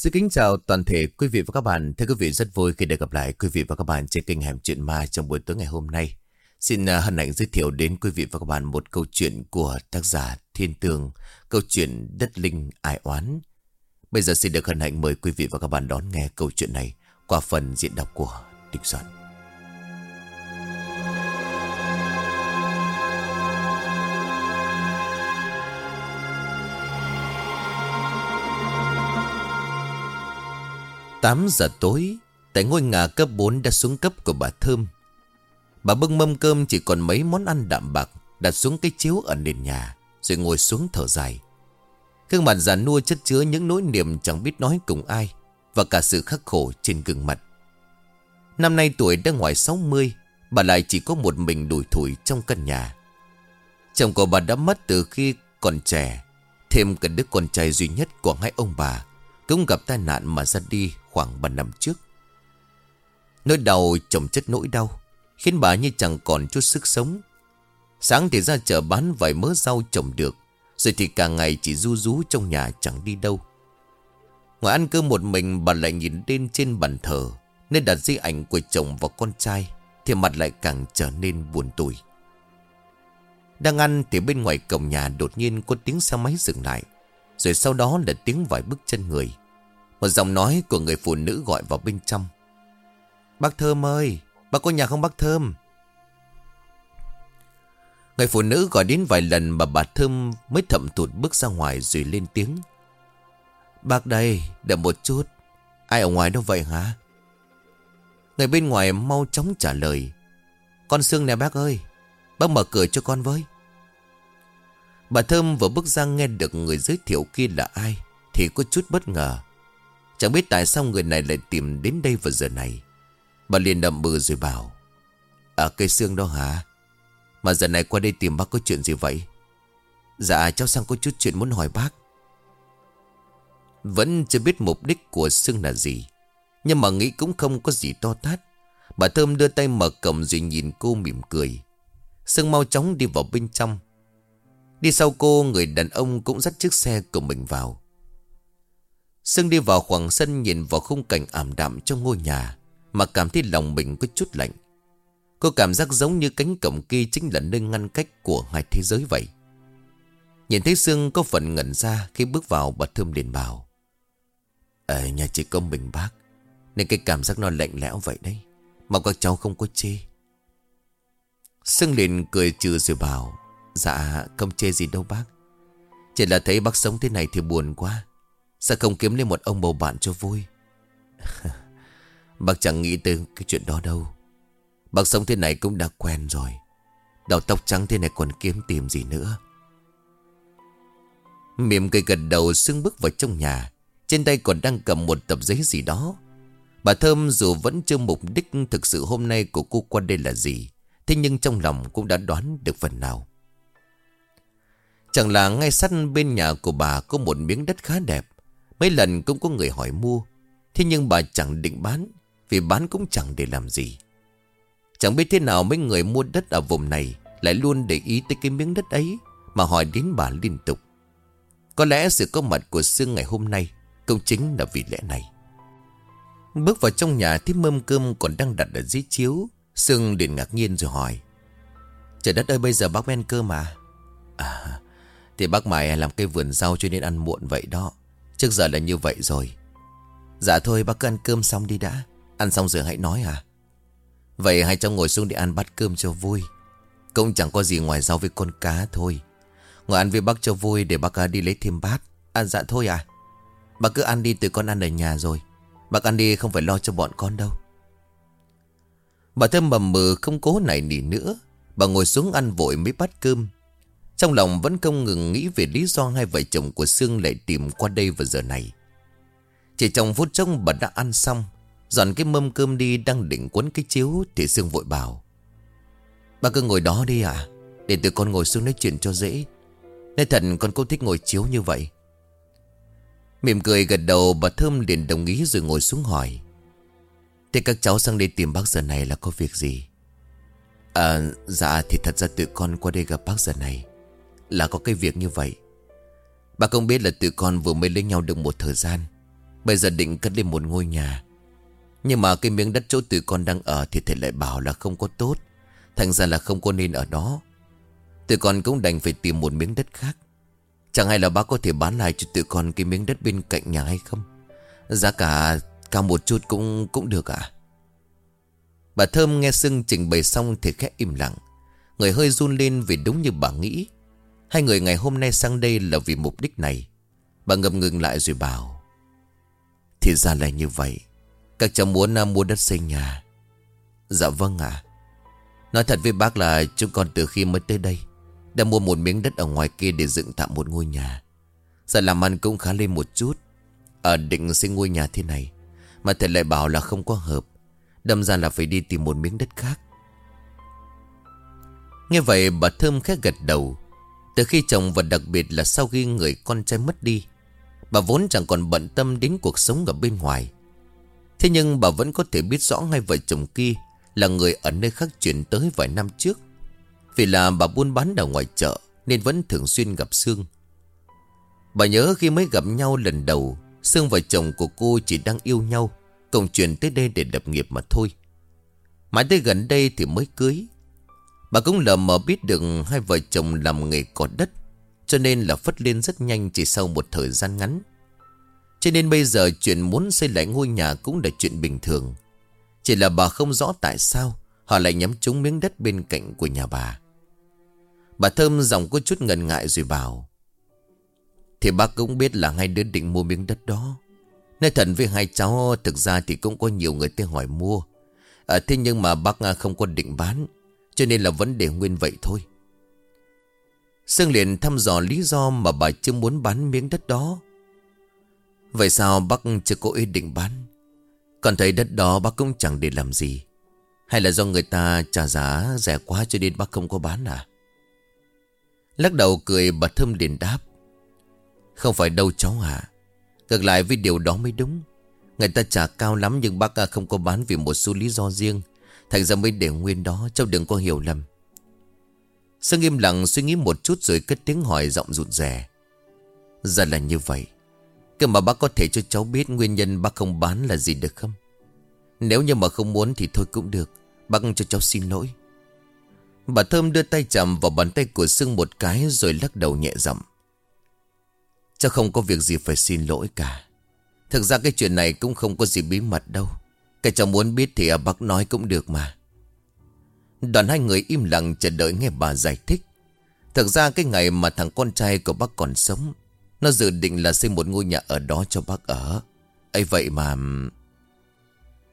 Xin kính chào toàn thể quý vị và các bạn. Thưa quý vị rất vui khi được gặp lại quý vị và các bạn trên kênh Hẻm Chuyện Ma trong buổi tối ngày hôm nay. Xin à, hân hạnh giới thiệu đến quý vị và các bạn một câu chuyện của tác giả Thiên Tường, câu chuyện Đất Linh Ai Oán. Bây giờ xin được hân hạnh mời quý vị và các bạn đón nghe câu chuyện này qua phần diễn đọc của Đình Soạn. Tám giờ tối, tại ngôi nhà cấp 4 đã xuống cấp của bà Thơm. Bà bưng mâm cơm chỉ còn mấy món ăn đạm bạc đặt xuống cái chiếu ở nền nhà, rồi ngồi xuống thở dài. Gương mặt già nua chất chứa những nỗi niềm chẳng biết nói cùng ai và cả sự khắc khổ trên gương mặt. Năm nay tuổi đã ngoài 60, bà lại chỉ có một mình đùi thủi trong căn nhà. Chồng của bà đã mất từ khi còn trẻ, thêm cả đứa con trai duy nhất của hai ông bà cũng gặp tai nạn mà ra đi khoảng 3 năm trước. Nỗi đau chồng chất nỗi đau, khiến bà như chẳng còn chút sức sống. Sáng thì ra chợ bán vài mớ rau trồng được, rồi thì cả ngày chỉ ru rú trong nhà chẳng đi đâu. Ngoài ăn cơm một mình bà lại nhìn lên trên bàn thờ, nên đặt di ảnh của chồng và con trai, thì mặt lại càng trở nên buồn tủi. Đang ăn thì bên ngoài cổng nhà đột nhiên có tiếng xe máy dừng lại, rồi sau đó là tiếng vài bước chân người. Một giọng nói của người phụ nữ gọi vào bên trong. Bác Thơm ơi, bác có nhà không bác Thơm? Người phụ nữ gọi đến vài lần mà bà Thơm mới thậm thụt bước ra ngoài rồi lên tiếng. Bác đây, đợi một chút. Ai ở ngoài đâu vậy hả? Người bên ngoài mau chóng trả lời. Con Sương nè bác ơi, bác mở cửa cho con với. Bà Thơm vừa bước ra nghe được người giới thiệu kia là ai thì có chút bất ngờ. Chẳng biết tại sao người này lại tìm đến đây vào giờ này. Bà liền đậm bừ rồi bảo. Ở cây xương đó hả? Mà giờ này qua đây tìm bác có chuyện gì vậy? Dạ cháu sang có chút chuyện muốn hỏi bác. Vẫn chưa biết mục đích của xương là gì. Nhưng mà nghĩ cũng không có gì to tát. Bà Thơm đưa tay mở cổng rồi nhìn cô mỉm cười. Sương mau chóng đi vào bên trong. Đi sau cô, người đàn ông cũng dắt chiếc xe của mình vào. Sương đi vào khoảng sân nhìn vào khung cảnh ảm đạm trong ngôi nhà, Mà cảm thấy lòng mình có chút lạnh. Cô cảm giác giống như cánh cổng kia chính là nơi ngăn cách của hai thế giới vậy. Nhìn thấy Sương có phần ngẩn ra khi bước vào bà Thơm liền bảo. Ở nhà chỉ có mình bác, Nên cái cảm giác nó lạnh lẽo vậy đấy, Mà các cháu không có chê. Sương liền cười trừ rồi bảo Dạ không chê gì đâu bác. Chỉ là thấy bác sống thế này thì buồn quá. Sao không kiếm lên một ông bầu bạn cho vui? Bác chẳng nghĩ tới cái chuyện đó đâu. Bác sống thế này cũng đã quen rồi. Đầu tóc trắng thế này còn kiếm tìm gì nữa? Mỉm cười gật đầu xưng bước vào trong nhà. Trên tay còn đang cầm một tập giấy gì đó. Bà Thơm dù vẫn chưa mục đích thực sự hôm nay của cô qua đây là gì, Thế nhưng trong lòng cũng đã đoán được phần nào. Chẳng là ngay sát bên nhà của bà có một miếng đất khá đẹp. Mấy lần cũng có người hỏi mua. Thế nhưng bà chẳng định bán, Vì bán cũng chẳng để làm gì. Chẳng biết thế nào mấy người mua đất ở vùng này Lại luôn để ý tới cái miếng đất ấy Mà hỏi đến bà liên tục. Có lẽ sự có mặt của Sương ngày hôm nay Cũng chính là vì lẽ này. Bước vào trong nhà thấy mâm cơm còn đang đặt ở dưới chiếu, Sương liền ngạc nhiên rồi hỏi. Trời đất ơi, bây giờ bác men cơm mà? À Thì bác mày làm cây vườn rau cho nên ăn muộn vậy đó. Trước giờ là như vậy rồi. Dạ thôi, bác cứ ăn cơm xong đi đã. Ăn xong rồi hãy nói à. Vậy hai cháu ngồi xuống để ăn bát cơm cho vui. Cũng chẳng có gì ngoài rau với con cá thôi. Ngồi ăn với bác cho vui Để bác đi lấy thêm bát. Ăn dạ thôi à. Bác cứ ăn đi từ con ăn ở nhà rồi. Bác ăn đi, không phải lo cho bọn con đâu. Bà thơm mầm mừ, không cố này nỉ nữa. Bà ngồi xuống ăn vội mấy bát cơm trong lòng vẫn không ngừng nghĩ về lý do hai vợ chồng của Sương lại tìm qua đây vào giờ này. Chỉ trong phút chốc bà đã ăn xong, dọn cái mâm cơm đi đang định cuốn cái chiếu thì Sương vội bảo. Bà cứ ngồi đó đi à, để tụi con ngồi xuống nói chuyện cho dễ. Nên thật con cũng thích ngồi chiếu như vậy. Mỉm cười gật đầu bà Thơm liền đồng ý rồi ngồi xuống hỏi. Thế các cháu sang đây tìm bác giờ này là có việc gì? À dạ thì thật ra tụi con qua đây gặp bác giờ này là có cái việc như vậy. Bà không biết là tụi con vừa mới lấy nhau được một thời gian, Bây giờ định cất lên một ngôi nhà. Nhưng mà cái miếng đất chỗ tụi con đang ở Thì thầy lại bảo là không có tốt, Thành ra là không có nên ở đó. Tụi con cũng đành phải tìm một miếng đất khác. Chẳng hay là bác có thể bán lại cho tụi con Cái miếng đất bên cạnh nhà hay không? Giá cả cao một chút cũng cũng được ạ. À? Bà Thơm nghe Sưng trình bày xong Thì khẽ im lặng, Người hơi run lên vì đúng như bà nghĩ. Hai người ngày hôm nay sang đây là vì mục đích này. Bà ngập ngừng lại rồi bảo, Thì ra là như vậy. Các cháu muốn à, mua đất xây nhà. Dạ vâng ạ. Nói thật với bác là chúng con từ khi mới tới đây, Đã mua một miếng đất ở ngoài kia để dựng tạm một ngôi nhà. Giờ làm ăn cũng khá lên một chút. Ở định xây ngôi nhà thế này, Mà thầy lại bảo là không có hợp, Đâm ra là phải đi tìm một miếng đất khác. Nghe vậy bà Thơm khẽ gật đầu. Từ khi chồng và đặc biệt là sau khi người con trai mất đi, Bà vốn chẳng còn bận tâm đến cuộc sống ở bên ngoài. Thế nhưng bà vẫn có thể biết rõ hai vợ chồng kia Là người ở nơi khác chuyển tới vài năm trước. Vì là bà buôn bán ở ngoài chợ Nên vẫn thường xuyên gặp Sương. Bà nhớ khi mới gặp nhau lần đầu, Sương và chồng của cô chỉ đang yêu nhau, Cùng chuyển tới đây để lập nghiệp mà thôi. Mãi tới gần đây thì mới cưới. Bà cũng lờ mờ biết được hai vợ chồng làm nghề cỏ đất Cho nên là phất lên rất nhanh chỉ sau một thời gian ngắn. Cho nên bây giờ chuyện muốn xây lại ngôi nhà cũng là chuyện bình thường. Chỉ là bà không rõ tại sao Họ lại nhắm trúng miếng đất bên cạnh của nhà bà. Bà Thơm giọng có chút ngần ngại rồi bảo Thì bác cũng biết là hai đứa định mua miếng đất đó. Nói thật với hai cháu Thực ra thì cũng có nhiều người tới hỏi mua. À, Thế nhưng mà bác không có định bán cho nên là vấn đề nguyên vậy thôi. Sương liền thăm dò lý do mà bà chưa muốn bán miếng đất đó. Vậy sao bác chưa có ý định bán? Còn thấy đất đó bác cũng chẳng để làm gì. Hay là do người ta trả giá rẻ quá cho nên bác không có bán à? Lắc đầu cười, bà Thơm liền đáp. Không phải đâu cháu à Ngược lại với điều đó mới đúng. Người ta trả cao lắm nhưng bác không có bán vì một số lý do riêng. Thành ra mới để nguyên đó, Cháu đừng có hiểu lầm. Sơn im lặng suy nghĩ một chút rồi cất tiếng hỏi giọng rụt rè. Giờ là như vậy. Cơ mà bác có thể cho cháu biết nguyên nhân bác không bán là gì được không? Nếu như mà không muốn thì thôi cũng được. Bác cho cháu xin lỗi. Bà Thơm đưa tay chạm vào bàn tay của Sương một cái rồi lắc đầu nhẹ giọng. Cháu không có việc gì phải xin lỗi cả. Thực ra cái chuyện này cũng không có gì bí mật đâu cái cháu muốn biết thì à, bác nói cũng được mà. Đoàn hai người im lặng chờ đợi nghe bà giải thích. Thực ra cái ngày mà thằng con trai của bác còn sống, Nó dự định là xây một ngôi nhà ở đó cho bác ở. Ấy vậy mà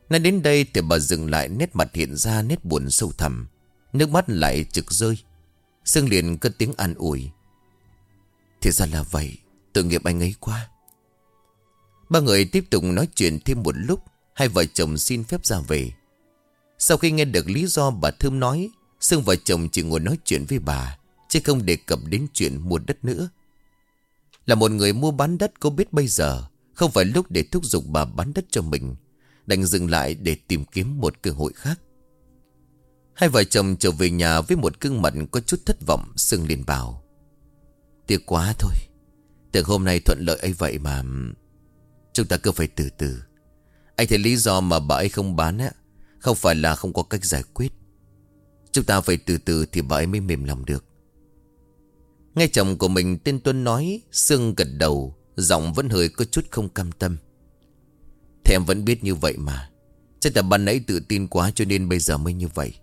Nói đến đây thì bà dừng lại, nét mặt hiện ra nét buồn sâu thẳm. Nước mắt lại trực rơi. Sương liền cất tiếng an ủi. Thì ra là vậy, Tội nghiệp anh ấy quá. Ba người tiếp tục nói chuyện thêm một lúc. Hai vợ chồng xin phép ra về. Sau khi nghe được lý do bà Thơm nói Sương vợ chồng chỉ ngồi nói chuyện với bà, Chứ không đề cập đến chuyện mua đất nữa. Là một người mua bán đất cô biết bây giờ, Không phải lúc để thúc giục bà bán đất cho mình, Đành dừng lại để tìm kiếm một cơ hội khác. Hai vợ chồng trở về nhà với một gương mặt có chút thất vọng Sương liền bảo, Tiếc quá thôi. Từ hôm nay thuận lợi ấy vậy mà Chúng ta cứ phải từ từ anh thấy lý do mà bà ấy không bán á, Không phải là không có cách giải quyết. Chúng ta phải từ từ thì bà ấy mới mềm lòng được. Nghe chồng của mình, tên Tuân nói, Sương gật đầu, Giọng vẫn hơi có chút không cam tâm. Thì em vẫn biết như vậy mà. Chắc là ban nãy tự tin quá cho nên bây giờ mới như vậy.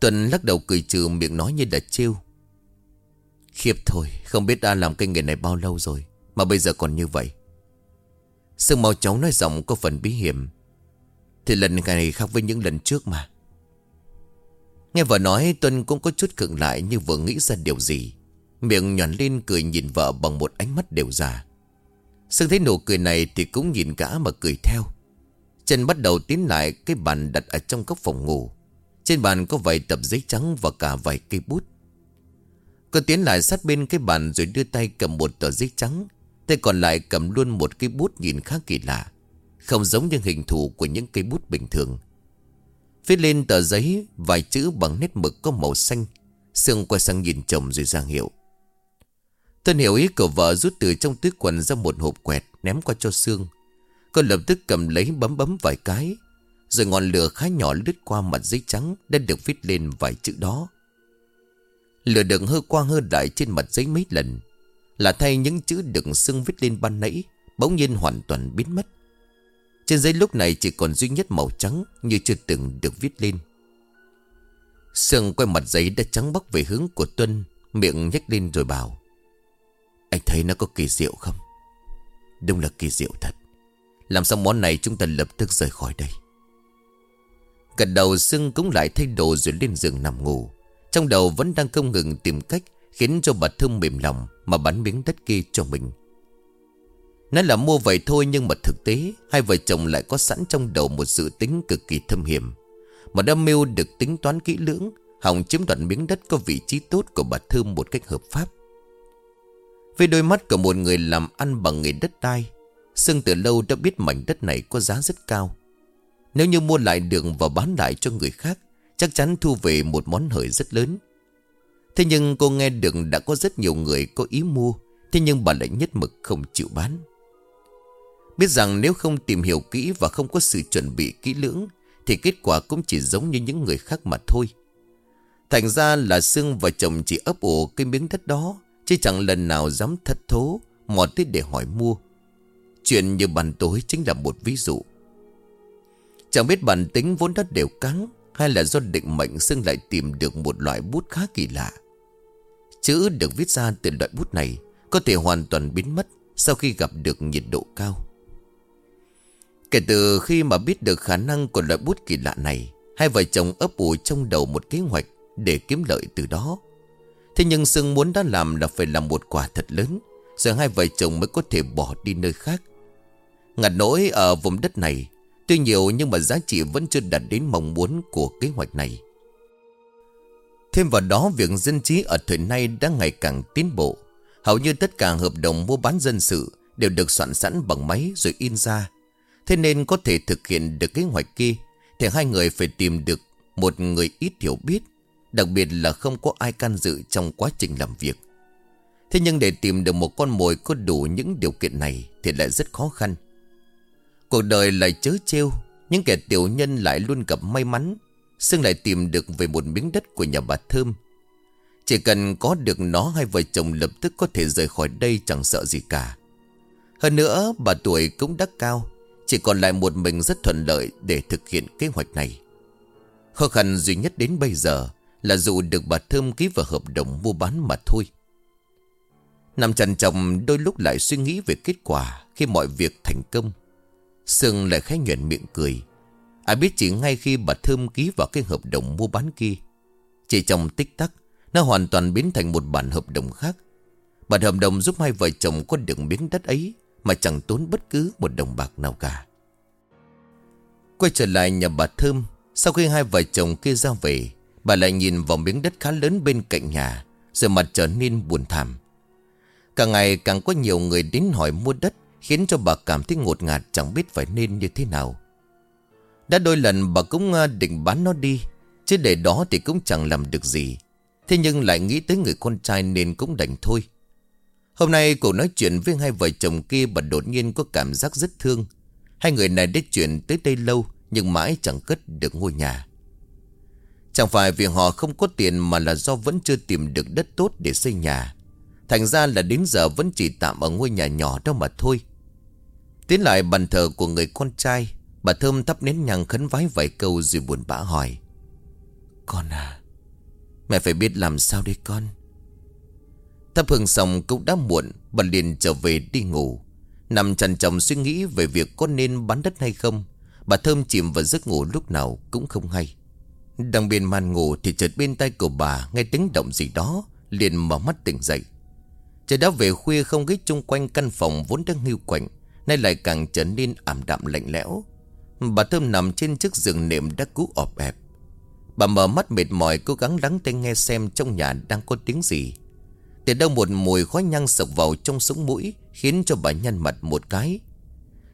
Tuân lắc đầu cười trừ miệng nói như đã trêu. Khiếp thôi, Không biết đã làm cái nghề này bao lâu rồi, Mà bây giờ còn như vậy. Sương mau cháu nói giọng có phần bí hiểm. Thì lần này khác với những lần trước mà. Nghe vợ nói, Tuân cũng có chút khựng lại như vừa nghĩ ra điều gì. Miệng nhòn lên cười nhìn vợ bằng một ánh mắt đều già. Sương thấy nụ cười này thì cũng nhìn cả mà cười theo. Chân bắt đầu tiến lại, cái bàn đặt ở trong góc phòng ngủ. Trên bàn có vài tập giấy trắng và cả vài cây bút. Cô tiến lại sát bên cái bàn rồi đưa tay cầm một tờ giấy trắng. Tay còn lại cầm luôn một cây bút nhìn khá kỳ lạ, Không giống như hình thù của những cây bút bình thường. Viết lên tờ giấy, Vài chữ bằng nét mực có màu xanh Sương quay sang nhìn chồng rồi ra hiệu. Tân hiểu ý của vợ rút từ trong túi quần ra một hộp quẹt Ném qua cho Sương. Cô lập tức cầm lấy bấm bấm vài cái, Rồi ngọn lửa khá nhỏ lướt qua mặt giấy trắng Đã được viết lên vài chữ đó. Lửa đựng hơ qua hơ đại trên mặt giấy mấy lần. Là thay những chữ đựng xương viết lên ban nãy, Bỗng nhiên hoàn toàn biến mất. Trên giấy lúc này chỉ còn duy nhất màu trắng Như chưa từng được viết lên. Sương quay mặt giấy đã trắng bóc về hướng của Tuân, Miệng nhếch lên rồi bảo, Anh thấy nó có kỳ diệu không? Đúng là kỳ diệu thật. Làm xong món này chúng ta lập tức rời khỏi đây? Gật đầu Sương cũng lại thay đồ rồi lên giường nằm ngủ. Trong đầu vẫn đang không ngừng tìm cách Khiến cho bà thương mềm lòng Mà bán miếng đất kia cho mình. Nói là mua vậy thôi nhưng mà thực tế, Hai vợ chồng lại có sẵn trong đầu một dự tính cực kỳ thâm hiểm. Mà đã mưu được tính toán kỹ lưỡng Hồng chiếm đoạt miếng đất có vị trí tốt của bà thương một cách hợp pháp. Với đôi mắt của một người làm ăn bằng nghề đất đai, Sương từ lâu đã biết mảnh đất này có giá rất cao. Nếu như mua lại đường và bán lại cho người khác, Chắc chắn thu về một món hời rất lớn. Thế nhưng cô nghe được đã có rất nhiều người có ý mua. Thế nhưng bà lại nhất mực không chịu bán. Biết rằng nếu không tìm hiểu kỹ và không có sự chuẩn bị kỹ lưỡng, Thì kết quả cũng chỉ giống như những người khác mà thôi. Thành ra là Sương và chồng chỉ ấp ủ cái miếng đất đó, Chứ chẳng lần nào dám thất thố, Mò tới để hỏi mua. Chuyện như bàn tối chính là một ví dụ. Chẳng biết bản tính vốn đất đều cắn Hay là do định mệnh Sương lại tìm được một loại bút khá kỳ lạ. Chữ được viết ra từ loại bút này Có thể hoàn toàn biến mất Sau khi gặp được nhiệt độ cao. Kể từ khi mà biết được khả năng của loại bút kỳ lạ này, Hai vợ chồng ấp ủ trong đầu một kế hoạch Để kiếm lợi từ đó. Thế nhưng Sương muốn đã làm là phải làm một quả thật lớn Rồi hai vợ chồng mới có thể bỏ đi nơi khác. Ngặt nỗi ở vùng đất này, Tuy nhiều nhưng mà giá trị vẫn chưa đạt đến mong muốn của kế hoạch này. Thêm vào đó, việc dân trí ở thời nay đang ngày càng tiến bộ. Hầu như tất cả hợp đồng mua bán dân sự Đều được soạn sẵn bằng máy rồi in ra. Thế nên có thể thực hiện được kế hoạch kia Thì hai người phải tìm được một người ít hiểu biết, Đặc biệt là không có ai can dự trong quá trình làm việc. Thế nhưng để tìm được một con mồi có đủ những điều kiện này Thì lại rất khó khăn. Cuộc đời lại chớ trêu, Những kẻ tiểu nhân lại luôn gặp may mắn. Sương lại tìm được về một miếng đất của nhà bà Thơm. Chỉ cần có được nó, Hai vợ chồng lập tức có thể rời khỏi đây, chẳng sợ gì cả. Hơn nữa, bà tuổi cũng đã cao, chỉ còn lại một mình rất thuận lợi để thực hiện kế hoạch này. Khó khăn duy nhất đến bây giờ Là dù được bà Thơm ký vào hợp đồng mua bán mà thôi. Nằm chằn chồng đôi lúc lại suy nghĩ về kết quả Khi mọi việc thành công. Sương lại khẽ nhuận miệng cười. Ai biết chỉ ngay khi bà Thơm ký vào cái hợp đồng mua bán kia. Chỉ trong tích tắc, Nó hoàn toàn biến thành một bản hợp đồng khác. Bản hợp đồng giúp hai vợ chồng có được miếng đất ấy mà chẳng tốn bất cứ một đồng bạc nào cả. Quay trở lại nhà bà Thơm, Sau khi hai vợ chồng kia ra về, Bà lại nhìn vào miếng đất khá lớn bên cạnh nhà, Rồi mặt trở nên buồn thảm. Càng ngày càng có nhiều người đến hỏi mua đất, Khiến cho bà cảm thấy ngột ngạt Chẳng biết phải nên như thế nào. Đã đôi lần bà cũng ờ, định bán nó đi, Chứ để đó thì cũng chẳng làm được gì. Thế nhưng lại nghĩ tới người con trai nên cũng đành thôi. Hôm nay cô nói chuyện với hai vợ chồng kia Bà đột nhiên có cảm giác rất thương. Hai người này đã chuyện tới đây lâu, Nhưng mãi chẳng cất được ngôi nhà. Chẳng phải vì họ không có tiền Mà là do vẫn chưa tìm được đất tốt để xây nhà. Thành ra là đến giờ vẫn chỉ tạm ở ngôi nhà nhỏ đó mà thôi. Tiến lại bàn thờ của người con trai Bà Thơm thắp nến nhang khấn vái vài câu rồi buồn bã hỏi. Con à Mẹ phải biết làm sao đây con. Thắp hương xong cũng đã muộn Bà liền trở về đi ngủ. Nằm trần chồng suy nghĩ về việc có nên bán đất hay không. Bà Thơm chìm vào giấc ngủ lúc nào cũng không hay. Đang bên màn ngủ thì chợt bên tay của bà nghe tiếng động gì đó Liền mở mắt tỉnh dậy. Trời đã về khuya không khí chung quanh căn phòng vốn đang hưu quạnh Nay lại càng trở nên ảm đạm lạnh lẽo Bà Thơm nằm trên chiếc giường nệm đã cú ọp ẹp. Bà mở mắt mệt mỏi, cố gắng lắng tai nghe xem trong nhà đang có tiếng gì. Từ đâu một mùi khói nhang sộc vào trong sống mũi, Khiến cho bà nhăn mặt một cái.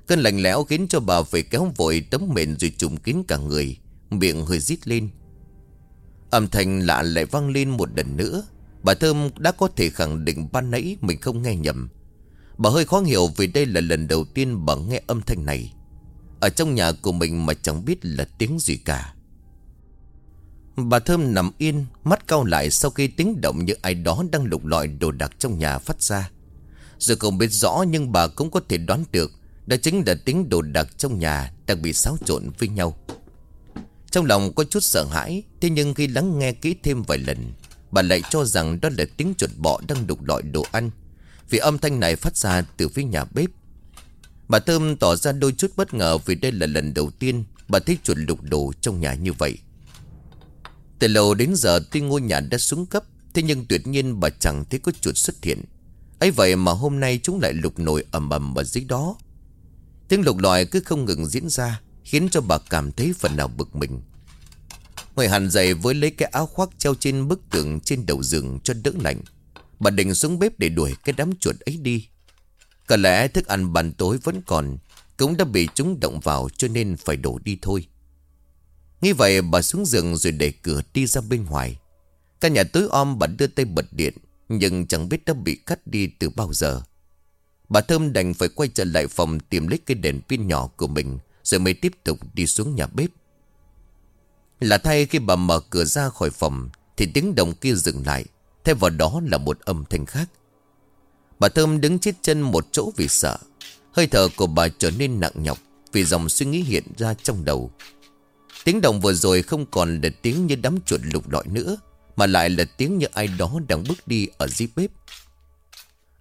Cơn lạnh lẽo khiến cho bà phải kéo vội tấm mền rồi trùm kín cả người, Miệng hơi rít lên. Âm thanh lạ lại vang lên một lần nữa. Bà Thơm đã có thể khẳng định ban nãy mình không nghe nhầm. Bà hơi khó hiểu vì đây là lần đầu tiên bà nghe âm thanh này. Ở trong nhà của mình mà chẳng biết là tiếng gì cả. Bà Thơm nằm yên, Mắt cau lại sau khi tiếng động như ai đó đang lục lọi đồ đạc trong nhà phát ra. Dù không biết rõ nhưng bà cũng có thể đoán được, Đó chính là tiếng đồ đạc trong nhà đang bị xáo trộn với nhau. Trong lòng có chút sợ hãi, Thế nhưng khi lắng nghe kỹ thêm vài lần, Bà lại cho rằng đó là tiếng chuột bọ đang đục lọi đồ ăn. Vì âm thanh này phát ra từ phía nhà bếp Bà Thơm tỏ ra đôi chút bất ngờ Vì đây là lần đầu tiên Bà thấy chuột lục đồ trong nhà như vậy Từ lâu đến giờ tuy ngôi nhà đã xuống cấp, Thế nhưng tuyệt nhiên bà chẳng thấy có chuột xuất hiện ấy vậy mà hôm nay chúng lại lục nổi ầm ầm ở dưới đó Tiếng lục lọi cứ không ngừng diễn ra, Khiến cho bà cảm thấy phần nào bực mình Ngồi hẳn dậy với lấy cái áo khoác treo trên bức tường trên đầu giường cho đỡ lạnh. Bà định xuống bếp để đuổi cái đám chuột ấy đi. Có lẽ thức ăn bàn tối vẫn còn, cũng đã bị chúng động vào cho nên phải đổ đi thôi. Nghĩ vậy bà xuống giường rồi đẩy cửa đi ra bên ngoài. Căn nhà tối om bà đưa tay bật điện, nhưng chẳng biết đã bị cắt đi từ bao giờ. Bà Thơm đành phải quay trở lại phòng tìm lấy cái đèn pin nhỏ của mình, rồi mới tiếp tục đi xuống nhà bếp. Là thay khi bà mở cửa ra khỏi phòng Thì tiếng động kia dừng lại Thay vào đó là một âm thanh khác Bà Thơm đứng chết chân một chỗ vì sợ. Hơi thở của bà trở nên nặng nhọc Vì dòng suy nghĩ hiện ra trong đầu. Tiếng động vừa rồi không còn là tiếng như đám chuột lục lọi nữa, Mà lại là tiếng như ai đó đang bước đi ở dưới bếp.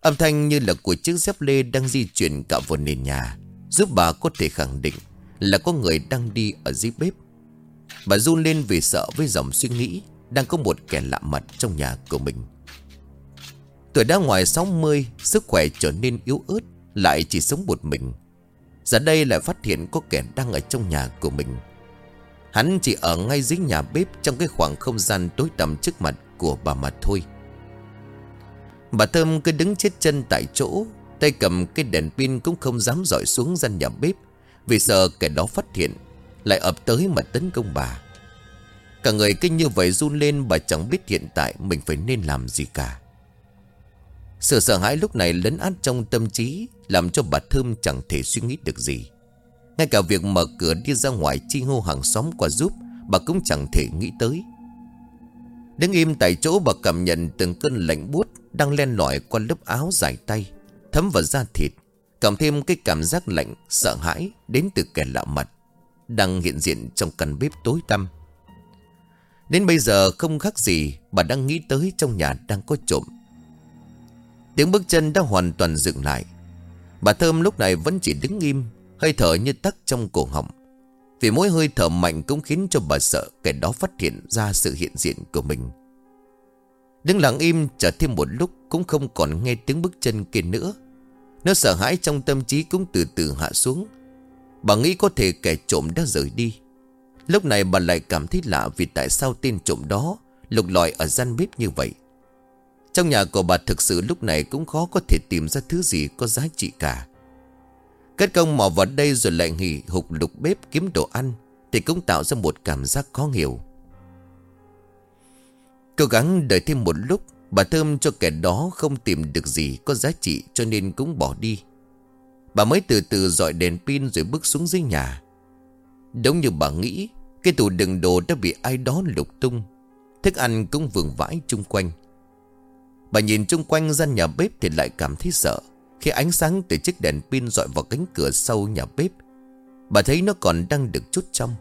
Âm thanh như là của chiếc dép lê đang di chuyển cả vào nền nhà, Giúp bà có thể khẳng định là có người đang đi ở dưới bếp. Bà run lên vì sợ với dòng suy nghĩ Đang có một kẻ lạ mặt trong nhà của mình. Tuổi đã ngoài 60 Sức khỏe trở nên yếu ớt, Lại chỉ sống một mình. Giờ đây lại phát hiện có kẻ đang ở trong nhà của mình. Hắn chỉ ở ngay dưới nhà bếp Trong cái khoảng không gian tối tăm trước mặt của bà mà thôi. Bà Thơm cứ đứng chết chân tại chỗ, Tay cầm cái đèn pin cũng không dám dọi xuống gian nhà bếp, Vì sợ kẻ đó phát hiện, lại ập tới mà tấn công bà. Cả người kinh như vậy run lên, Bà chẳng biết hiện tại mình phải nên làm gì cả. Sự sợ hãi lúc này lấn át trong tâm trí Làm cho bà Thơm chẳng thể suy nghĩ được gì Ngay cả việc mở cửa đi ra ngoài chi hô hàng xóm qua giúp Bà cũng chẳng thể nghĩ tới Đứng im tại chỗ bà cảm nhận từng cơn lạnh buốt Đang len lỏi qua lớp áo dài tay Thấm vào da thịt Cộng thêm cái cảm giác lạnh, sợ hãi Đến từ kẻ lạ mặt đang hiện diện trong căn bếp tối tăm. Đến bây giờ không khác gì bà đang nghĩ tới trong nhà đang có trộm. Tiếng bước chân đã hoàn toàn dừng lại. Bà Thơm lúc này vẫn chỉ đứng im, hơi thở như tắc trong cổ họng. Vì mỗi hơi thở mạnh cũng khiến cho bà sợ kẻ đó phát hiện ra sự hiện diện của mình. Đứng lặng im chờ thêm một lúc cũng không còn nghe tiếng bước chân kia nữa. Nó sợ hãi trong tâm trí cũng từ từ hạ xuống. Bà nghĩ có thể kẻ trộm đã rời đi Lúc này bà lại cảm thấy lạ Vì tại sao tên trộm đó Lục lọi ở gian bếp như vậy trong nhà của bà thực sự lúc này Cũng khó có thể tìm ra thứ gì có giá trị cả. Kết công mò vào đây rồi lại nghỉ hục lục bếp kiếm đồ ăn Thì cũng tạo ra một cảm giác khó hiểu. Cố gắng đợi thêm một lúc, Bà Thơm cho kẻ đó không tìm được gì có giá trị cho nên cũng bỏ đi. Bà mới từ từ dọi đèn pin rồi bước xuống dưới nhà. Đúng như bà nghĩ, Cái tủ đựng đồ đã bị ai đó lục tung. Thức ăn cũng vương vãi chung quanh. Bà nhìn chung quanh gian nhà bếp thì lại cảm thấy sợ. Khi ánh sáng từ chiếc đèn pin dọi vào cánh cửa sau nhà bếp, Bà thấy nó còn đang được chút trong.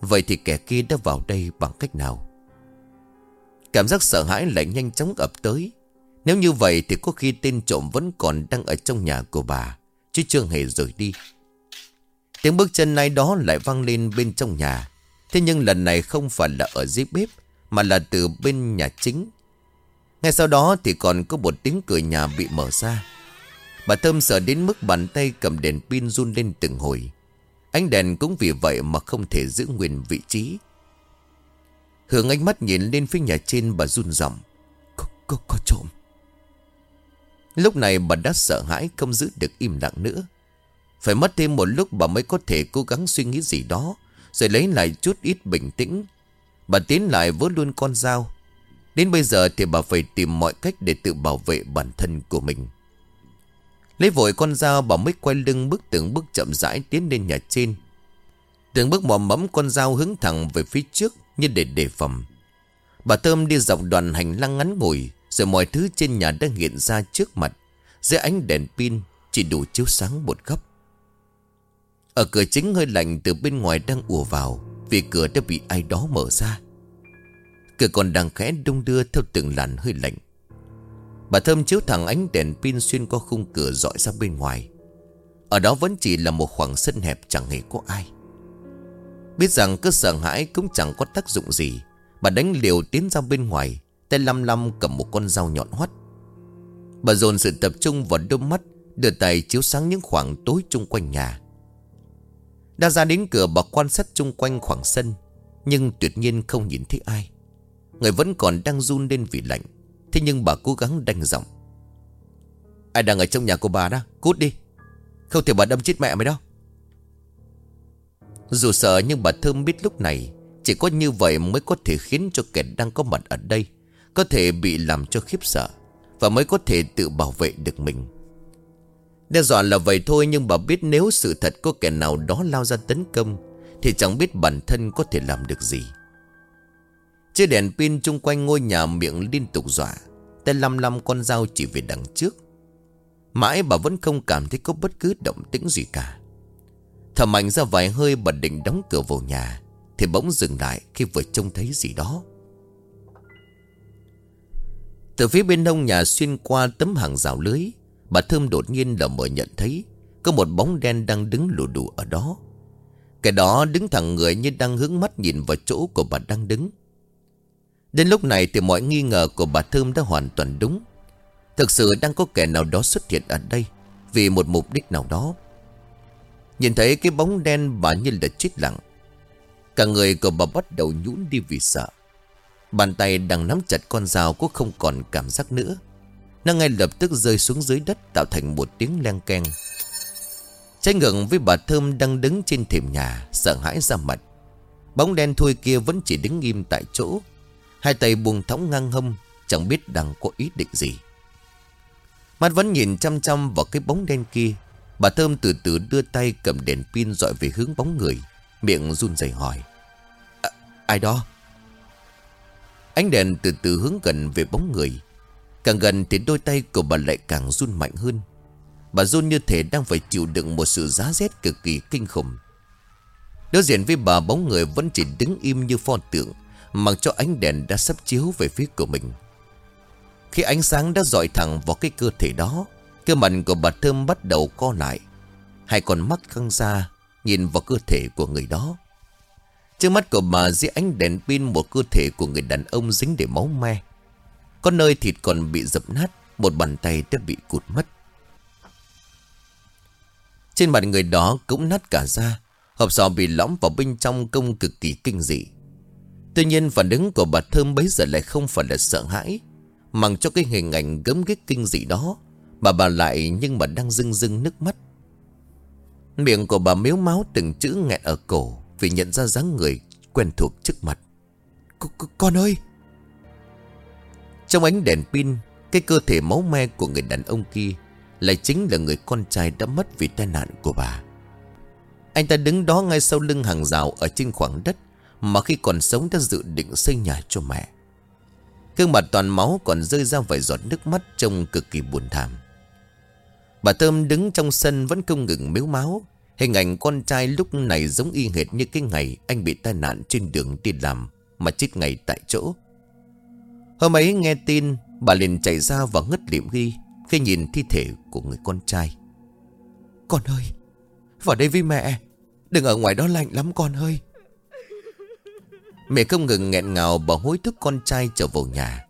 Vậy thì kẻ kia đã vào đây bằng cách nào? Cảm giác sợ hãi lại nhanh chóng ập tới. Nếu như vậy thì có khi tên trộm vẫn còn đang ở trong nhà của bà, Chứ chưa hề rời đi. Tiếng bước chân nay đó lại vang lên bên trong nhà. Thế nhưng lần này không phải là ở dưới bếp, Mà là từ bên nhà chính. Ngay sau đó thì còn có một tiếng cửa nhà bị mở ra Bà Thơm sợ đến mức bàn tay cầm đèn pin run lên từng hồi Ánh đèn cũng vì vậy mà không thể giữ nguyên vị trí Hương ánh mắt nhìn lên phía nhà trên bà run giọng có, có, có trộm Lúc này bà đã sợ hãi không giữ được im lặng nữa. Phải mất thêm một lúc bà mới có thể cố gắng suy nghĩ gì đó. Rồi lấy lại chút ít bình tĩnh. Bà tiến lại vớ luôn con dao. Đến bây giờ thì bà phải tìm mọi cách để tự bảo vệ bản thân của mình. Lấy vội con dao, bà mới quay lưng bước từng bước chậm rãi tiến lên nhà trên. Từng bước mò mẫm, con dao hướng thẳng về phía trước như để đề phòng. Bà Thơm đi dọc đoàn hành lang ngắn ngủi, Rồi mọi thứ trên nhà đã hiện ra trước mặt, Dưới ánh đèn pin, Chỉ đủ chiếu sáng một góc. Ở cửa chính hơi lạnh từ bên ngoài đang ùa vào, Vì cửa đã bị ai đó mở ra. Cửa còn đang khẽ đông đưa theo từng làn hơi lạnh. Bà Thơm chiếu thẳng ánh đèn pin xuyên qua khung cửa dọi ra bên ngoài. Ở đó vẫn chỉ là một khoảng sân hẹp chẳng hề có ai. Biết rằng cứ sợ hãi cũng chẳng có tác dụng gì, Bà đánh liều tiến ra bên ngoài, Tay lăm lăm cầm một con dao nhọn hoắt. Bà dồn sự tập trung vào đôi mắt, Đưa tay chiếu sáng những khoảng tối chung quanh nhà. Đã ra đến cửa bà quan sát chung quanh khoảng sân, Nhưng tuyệt nhiên không nhìn thấy ai. Người vẫn còn đang run lên vì lạnh. Thế nhưng bà cố gắng đanh giọng. Ai đang ở trong nhà của bà đó? Cút đi. Không thể bà đâm chết mẹ mày đâu Dù sợ nhưng bà Thơm biết lúc này Chỉ có như vậy mới có thể khiến cho kẻ đang có mặt ở đây Có thể bị làm cho khiếp sợ Và mới có thể tự bảo vệ được mình. Đe dọa là vậy thôi Nhưng bà biết nếu sự thật có kẻ nào đó lao ra tấn công Thì chẳng biết bản thân có thể làm được gì. Chiếc đèn pin chung quanh ngôi nhà miệng liên tục dọa. Tay lăm lăm con dao chỉ về đằng trước. Mãi bà vẫn không cảm thấy có bất cứ động tĩnh gì cả. Thở mạnh ra vài hơi bà định đóng cửa vào nhà, Thì bỗng dừng lại khi vừa trông thấy gì đó. Từ phía bên hông nhà xuyên qua tấm hàng rào lưới, Bà Thơm đột nhiên lờ mờ nhận thấy Có một bóng đen đang đứng lù đù ở đó. Cái đó đứng thẳng người như đang hướng mắt nhìn vào chỗ của bà đang đứng. Đến lúc này thì mọi nghi ngờ của bà Thơm đã hoàn toàn đúng. Thực sự đang có kẻ nào đó xuất hiện ở đây Vì một mục đích nào đó. Nhìn thấy cái bóng đen bà như là chết lặng. Cả người của bà bắt đầu nhũn đi vì sợ. Bàn tay đang nắm chặt con dao cũng không còn cảm giác nữa. Nó ngay lập tức rơi xuống dưới đất tạo thành một tiếng len keng. Trái ngừng với bà Thơm đang đứng trên thềm nhà, Sợ hãi ra mặt. Bóng đen thui kia vẫn chỉ đứng im tại chỗ. Hai tay buông thõng ngang hông Chẳng biết đang có ý định gì. Mắt vẫn nhìn chăm chăm vào cái bóng đen kia. Bà Thơm từ từ đưa tay cầm đèn pin dọi về hướng bóng người Miệng run rẩy hỏi. À, Ai đó? Ánh đèn từ từ hướng gần về bóng người. Càng gần thì đôi tay của bà lại càng run mạnh hơn. Bà run như thể đang phải chịu đựng một sự giá rét cực kỳ kinh khủng. Đối diện với bà bóng người vẫn chỉ đứng im như pho tượng. Mặc cho ánh đèn đã sắp chiếu về phía của mình. Khi ánh sáng đã dọi thẳng vào cái cơ thể đó Cơ mặt của bà Thơm bắt đầu co lại. Hai con mắt căng ra, Nhìn vào cơ thể của người đó. Trước mắt của bà dưới ánh đèn pin Một cơ thể của người đàn ông dính để máu me. Có nơi thịt còn bị dập nát, Một bàn tay đã bị cụt mất. Trên mặt người đó cũng nát cả da, Hộp sọ bị lõm vào bên trong công cực kỳ kinh dị. Tuy nhiên phản ứng của bà Thơm bấy giờ lại không phải là sợ hãi. Mặc cho cái hình ảnh gấm ghét kinh dị đó, Bà bà lại nhưng mà đang rưng rưng nước mắt. Miệng của bà miếu máu từng chữ nghẹn ở cổ Vì nhận ra dáng người quen thuộc trước mặt. C Con ơi! Trong ánh đèn pin, Cái cơ thể máu me của người đàn ông kia Lại chính là người con trai đã mất vì tai nạn của bà. Anh ta đứng đó ngay sau lưng hàng rào Ở trên khoảng đất mà khi còn sống đã dự định xây nhà cho mẹ. Cương mặt toàn máu còn rơi ra vài giọt nước mắt Trông cực kỳ buồn thảm. Bà Thơm đứng trong sân vẫn không ngừng miếu máu. Hình ảnh con trai lúc này giống y hệt như cái ngày Anh bị tai nạn trên đường đi làm Mà chết ngay tại chỗ. Hôm ấy nghe tin, Bà liền chạy ra và ngất liệm ghi Khi nhìn thi thể của người con trai. Con ơi, Vào đây với mẹ. Đừng ở ngoài đó lạnh lắm con ơi. Mẹ không ngừng nghẹn ngào bỏ hối thúc con trai trở vào nhà.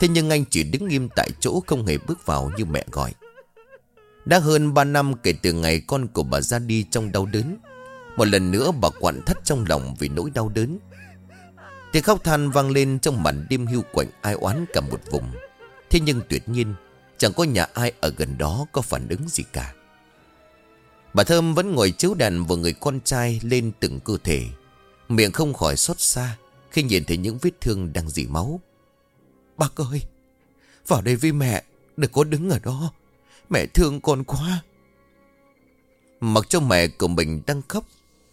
Thế nhưng anh chỉ đứng im tại chỗ không hề bước vào như mẹ gọi. Đã hơn 3 năm kể từ ngày con của bà ra đi trong đau đớn, Một lần nữa bà quặn thắt trong lòng vì nỗi đau đớn. Tiếng khóc than vang lên trong màn đêm hưu quạnh ai oán cả một vùng. Thế nhưng tuyệt nhiên, Chẳng có nhà ai ở gần đó có phản ứng gì cả. Bà Thơm vẫn ngồi chiếu đàn vào người con trai lên từng cơ thể. Miệng không khỏi xót xa Khi nhìn thấy những vết thương đang dỉ máu. Bác ơi, Vào đây với mẹ, Đừng có đứng ở đó. Mẹ thương con quá. Mặc cho mẹ của mình đang khóc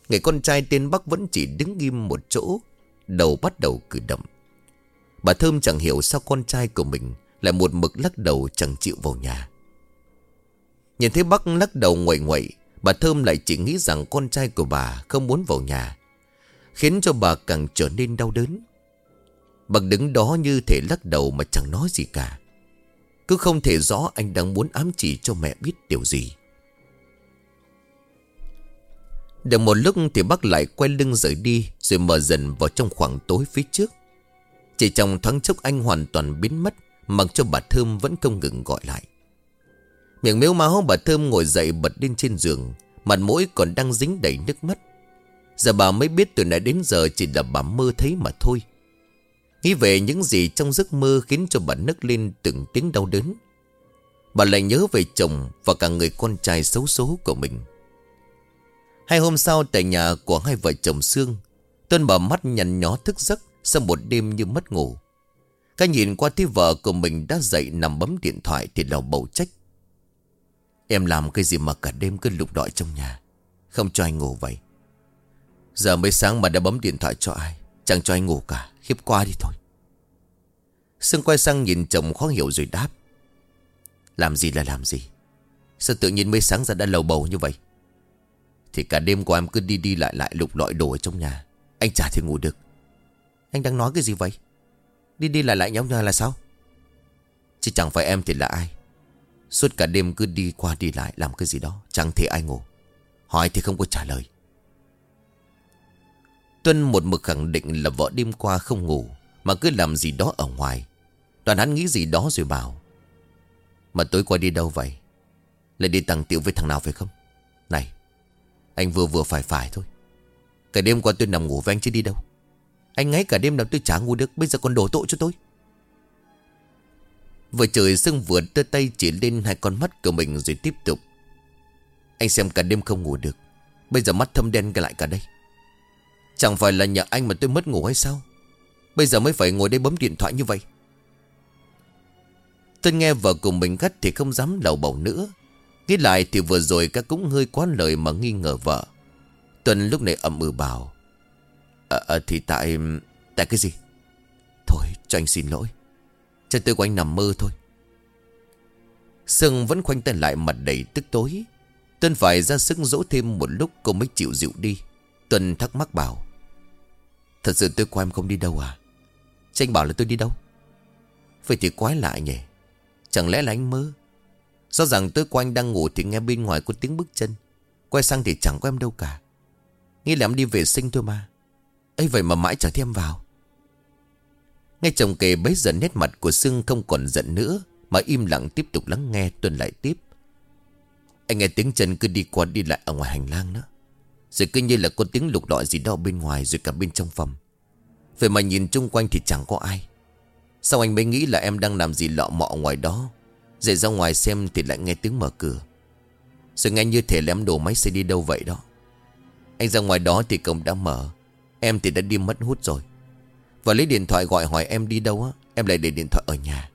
Người con trai tên Bắc vẫn chỉ đứng im một chỗ, Đầu bắt đầu cử động. Bà Thơm chẳng hiểu sao con trai của mình Lại một mực lắc đầu chẳng chịu vào nhà. Nhìn thấy Bắc lắc đầu ngoậy ngoậy Bà Thơm lại chỉ nghĩ rằng con trai của bà không muốn vào nhà Khiến cho bà càng trở nên đau đớn. Bà đứng đó như thể lắc đầu mà chẳng nói gì cả. Cứ không thể rõ anh đang muốn ám chỉ cho mẹ biết điều gì. Được một lúc thì bác lại quay lưng rời đi Rồi mở dần vào trong khoảng tối phía trước. Chỉ trong thoáng chốc anh hoàn toàn biến mất, Mặc cho bà Thơm vẫn không ngừng gọi lại. Miệng mếu máu bà Thơm ngồi dậy bật lên trên giường, Mặt mũi còn đang dính đầy nước mắt. Giờ bà mới biết từ nãy đến giờ chỉ là bà mơ thấy mà thôi. Nghĩ về những gì trong giấc mơ khiến cho bà nức lên từng tiếng đau đớn. Bà lại nhớ về chồng và cả người con trai xấu số của mình. Hai hôm sau tại nhà của hai vợ chồng Sương, Tuân mở mắt nhằn nhó thức giấc Sau một đêm như mất ngủ. Cái nhìn qua thấy vợ của mình đã dậy nằm bấm điện thoại Thì lòng bầu trách. Em làm cái gì mà cả đêm cứ lục đọi trong nhà, Không cho anh ngủ vậy? Giờ mới sáng mà đã bấm điện thoại cho ai? Chẳng cho anh ngủ cả, Khiếp qua đi thôi. Sương quay sang nhìn chồng khó hiểu rồi đáp. Làm gì là làm gì? Sao tự nhiên mới sáng ra đã lầu bầu như vậy? Thì cả đêm của em cứ đi đi lại lại lục lọi đồ ở trong nhà. Anh chả thể ngủ được. Anh đang nói cái gì vậy? Đi đi lại lại nhau nhà là sao? Chứ chẳng phải em thì là ai? Suốt cả đêm cứ đi qua đi lại làm cái gì đó, Chẳng thể ai ngủ. Hỏi thì không có trả lời. Tuân một mực khẳng định là vợ đêm qua không ngủ, Mà cứ làm gì đó ở ngoài. Đoàn hắn nghĩ gì đó rồi bảo, Mà tối qua đi đâu vậy? Lại đi tăng tiểu với thằng nào phải không? Này, Anh vừa vừa phải phải thôi. Cả đêm qua tôi nằm ngủ với anh chứ đi đâu? Anh ngáy cả đêm làm tôi chả ngủ được, Bây giờ còn đổ tội cho tôi. Vừa trời sưng vừa đưa tay chỉ lên hai con mắt của mình rồi tiếp tục, Anh xem cả đêm không ngủ được, Bây giờ mắt thâm đen lại cả đây. Chẳng phải là nhờ anh mà tôi mất ngủ hay sao? Bây giờ mới phải ngồi đây bấm điện thoại như vậy. Tôi nghe vợ cùng mình gắt thì không dám lầu bầu nữa. Nghĩ lại thì vừa rồi các cũng hơi quá lời mà nghi ngờ vợ. Tuần lúc này ậm ừ bảo Ờ à, thì tại Tại cái gì? Thôi cho anh xin lỗi. Cho tôi của anh nằm mơ thôi. Sương vẫn khoanh tay lại mặt đầy tức tối. Tuân phải ra sức dỗ thêm một lúc cô mới chịu dịu đi. Tuần thắc mắc bảo, Thật sự tôi của em không đi đâu à? Chứ anh bảo là tôi đi đâu? Vậy thì quái lạ nhỉ. Chẳng lẽ là anh mơ? Do rằng tôi của anh đang ngủ thì nghe bên ngoài có tiếng bước chân. Quay sang thì chẳng có em đâu cả. Nghĩ là em đi vệ sinh thôi mà. Ấy vậy mà mãi chẳng thêm vào. Nghe chồng kề bấy giờ nét mặt của Sương không còn giận nữa, Mà im lặng tiếp tục lắng nghe Tuần lại tiếp. Anh nghe tiếng chân cứ đi qua đi lại ở ngoài hành lang đó rồi cứ như là có tiếng lục lọi gì đó bên ngoài Rồi cả bên trong phòng. Vậy mà nhìn chung quanh thì chẳng có ai. Sao anh mới nghĩ là em đang làm gì lọ mọ ngoài đó? Rồi ra ngoài xem thì lại nghe tiếng mở cửa. Rồi nghe như thể là em đổ máy xe đi đâu vậy đó. Anh ra ngoài đó thì cổng đã mở. Em thì đã đi mất hút rồi. Và lấy điện thoại gọi hỏi em đi đâu á, Em lại để điện thoại ở nhà.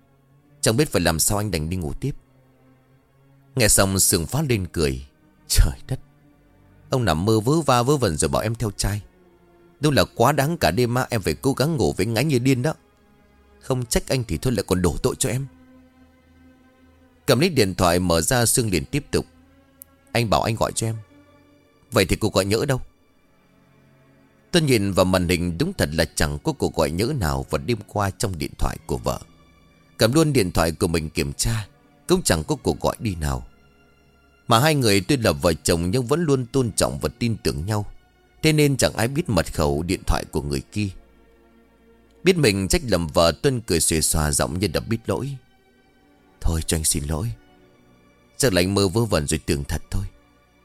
Chẳng biết phải làm sao anh đành đi ngủ tiếp. Nghe xong sườn phát lên cười. Trời đất. Ông nằm mơ vớ va vớ vẩn rồi bảo em theo trai. Đúng là quá đáng cả đêm mà em phải cố gắng ngủ với ngáy như điên đó. Không trách anh thì thôi lại còn đổ tội cho em. Cầm lấy điện thoại mở ra Sương liền tiếp tục. Anh bảo anh gọi cho em. Vậy thì cuộc gọi nhỡ đâu? Tôi nhìn vào màn hình đúng thật là chẳng có cuộc gọi nhỡ nào vào đêm qua trong điện thoại của vợ. Cầm luôn điện thoại của mình kiểm tra, Cũng chẳng có cuộc gọi đi nào mà hai người tuy là vợ chồng nhưng vẫn luôn tôn trọng và tin tưởng nhau. Thế nên chẳng ai biết mật khẩu điện thoại của người kia. Biết mình trách lầm vợ, Tuân cười xuề xòa giọng như đập biết lỗi. Thôi cho anh xin lỗi. Chắc là anh mơ vớ vẩn rồi tưởng thật thôi.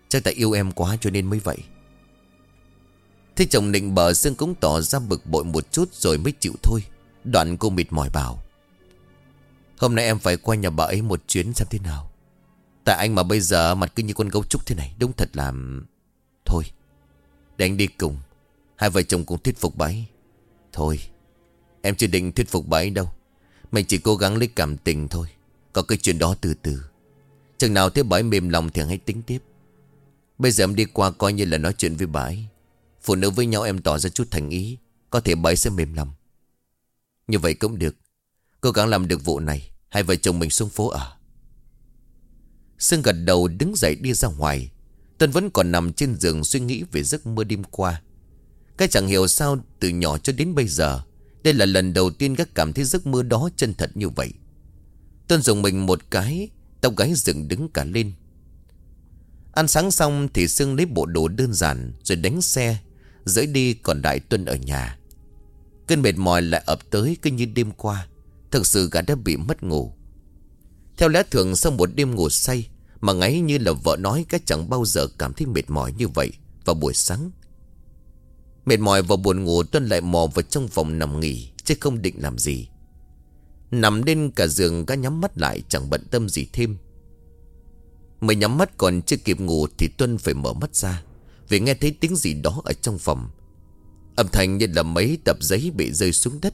Chắc tại yêu em quá cho nên mới vậy. Thế chồng định bờ Sương cũng tỏ ra bực bội một chút rồi mới chịu thôi. Đoạn cô mịt mỏi bảo. Hôm nay em phải qua nhà bà ấy một chuyến xem thế nào. Tại anh mà bây giờ mặt cứ như con gấu trúc thế này, Đúng thật là Thôi. Để anh đi cùng, Hai vợ chồng cũng thuyết phục bái Thôi, Em chưa định thuyết phục bái đâu. Mình chỉ cố gắng lấy cảm tình thôi. Có cái chuyện đó từ từ. Chừng nào thấy bái mềm lòng thì hãy tính tiếp. Bây giờ em đi qua coi như là nói chuyện với bái Phụ nữ với nhau em tỏ ra chút thành ý, Có thể bái sẽ mềm lòng. Như vậy cũng được. Cố gắng làm được vụ này, Hai vợ chồng mình xuống phố ở. Sương gật đầu đứng dậy đi ra ngoài. Tân vẫn còn nằm trên giường suy nghĩ về giấc mơ đêm qua. Cái chẳng hiểu sao từ nhỏ cho đến bây giờ, Đây là lần đầu tiên các cảm thấy giấc mơ đó chân thật như vậy. Tân dùng mình một cái, Tóc gái dựng đứng cả lên. Ăn sáng xong thì Sương lấy bộ đồ đơn giản Rồi đánh xe Rỡi đi còn đại Tuân ở nhà. Cơn mệt mỏi lại ập tới cứ như đêm qua, Thực sự gã đã bị mất ngủ. Theo lẽ thường sau một đêm ngủ say, Mà ngáy như là vợ nói Cái chẳng bao giờ cảm thấy mệt mỏi như vậy Vào buổi sáng. Mệt mỏi và buồn ngủ, Tuân lại mò vào trong phòng nằm nghỉ, Chứ không định làm gì. Nằm lên cả giường gã nhắm mắt lại, Chẳng bận tâm gì thêm. Mới nhắm mắt còn chưa kịp ngủ Thì Tuân phải mở mắt ra, Vì nghe thấy tiếng gì đó ở trong phòng. Âm thanh như là mấy tập giấy bị rơi xuống đất.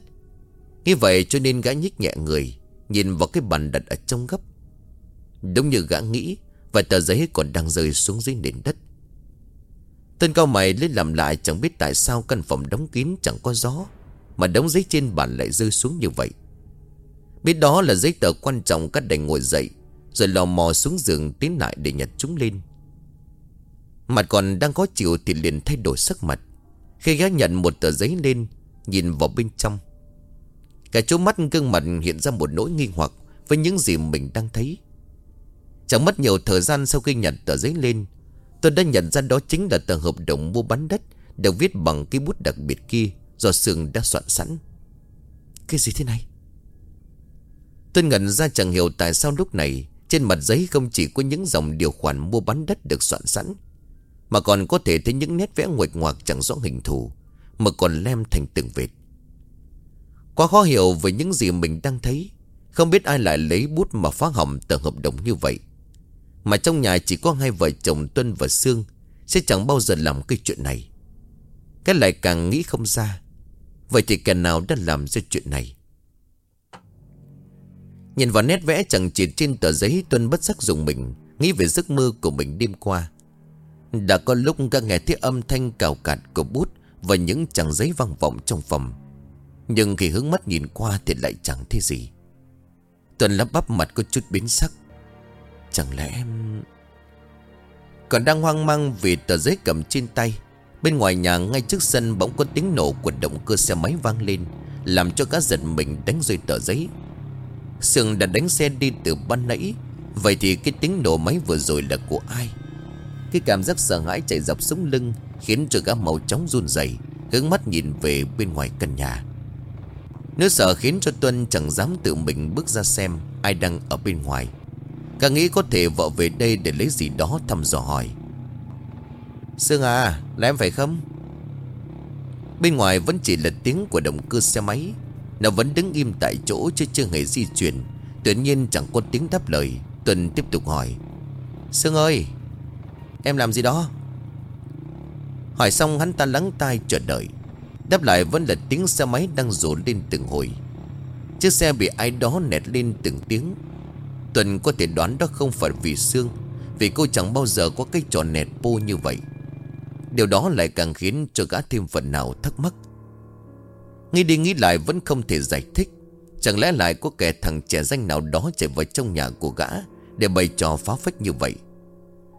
Như vậy cho nên gã nhích nhẹ người Nhìn vào cái bàn đặt ở trong gấp Đúng như gã nghĩ Và tờ giấy còn đang rơi xuống dưới nền đất. Tên cao mày lên làm lại Chẳng biết tại sao căn phòng đóng kín chẳng có gió, Mà đóng giấy trên bàn lại rơi xuống như vậy. Biết đó là giấy tờ quan trọng Cắt đành ngồi dậy, Rồi lò mò xuống giường tiến lại để nhặt chúng lên. Mặt còn đang có chịu Thì liền thay đổi sắc mặt. Khi gã nhận một tờ giấy lên, Nhìn vào bên trong. Cả chỗ mắt gương mặt hiện ra một nỗi nghi hoặc Với những gì mình đang thấy. Chẳng mất nhiều thời gian sau khi nhận tờ giấy lên, Tôi đã nhận ra đó chính là tờ hợp đồng mua bán đất Được viết bằng cái bút đặc biệt kia Do Sương đã soạn sẵn. Cái gì thế này? Tôi ngẩn ra chẳng hiểu tại sao lúc này Trên mặt giấy không chỉ có những dòng điều khoản mua bán đất được soạn sẵn, Mà còn có thể thấy những nét vẽ nguệch ngoạc chẳng rõ hình thù, Mà còn lem thành từng vệt. Quá khó hiểu về những gì mình đang thấy. Không biết ai lại lấy bút mà phá hỏng tờ hợp đồng như vậy. Mà trong nhà chỉ có hai vợ chồng Tuân và Sương. Sẽ chẳng bao giờ làm cái chuyện này. Cái lại càng nghĩ không ra. Vậy thì kẻ nào đã làm ra chuyện này? Nhìn vào nét vẽ chẳng chỉ trên tờ giấy, Tuân bất sắc dùng mình, Nghĩ về giấc mơ của mình đêm qua. Đã có lúc các nghe thấy âm thanh cào cạt của bút Và những trang giấy vang vọng trong phòng. Nhưng khi hướng mắt nhìn qua Thì lại chẳng thấy gì. Tuần lắp bắp mặt có chút biến sắc. Chẳng lẽ em Còn đang hoang mang vì tờ giấy cầm trên tay? Bên ngoài nhà ngay trước sân bỗng có tiếng nổ của động cơ xe máy vang lên, Làm cho cá giật mình đánh rơi tờ giấy. Sương đã đánh xe đi từ ban nãy. Vậy thì cái tiếng nổ máy vừa rồi là của ai? Cái cảm giác sợ hãi chạy dọc sống lưng Khiến cho gã màu chóng run rẩy, Hướng mắt nhìn về bên ngoài căn nhà nỗi sợ khiến cho Tuân chẳng dám tự mình bước ra xem Ai đang ở bên ngoài. Cả nghĩ có thể vợ về đây để lấy gì đó thăm dò hỏi. Sương à là em phải không? Bên ngoài vẫn chỉ là tiếng của động cơ xe máy. Nó vẫn đứng im tại chỗ chứ chưa hề di chuyển. Tuy nhiên chẳng có tiếng đáp lời. Tuân tiếp tục hỏi. Sương ơi, Em làm gì đó? Hỏi xong hắn ta lắng tai chờ đợi. Đáp lại vẫn là tiếng xe máy đang rổ lên từng hồi. Chiếc xe bị ai đó nẹt lên từng tiếng. Tuần có thể đoán đó không phải vì Sương, Vì cô chẳng bao giờ có cái trò nẹt pô như vậy. Điều đó lại càng khiến cho gã thêm phần nào thắc mắc. Nghĩ đi nghĩ lại vẫn không thể giải thích. Chẳng lẽ lại có kẻ thằng trẻ danh nào đó chạy vào trong nhà của gã Để bày trò phá phách như vậy?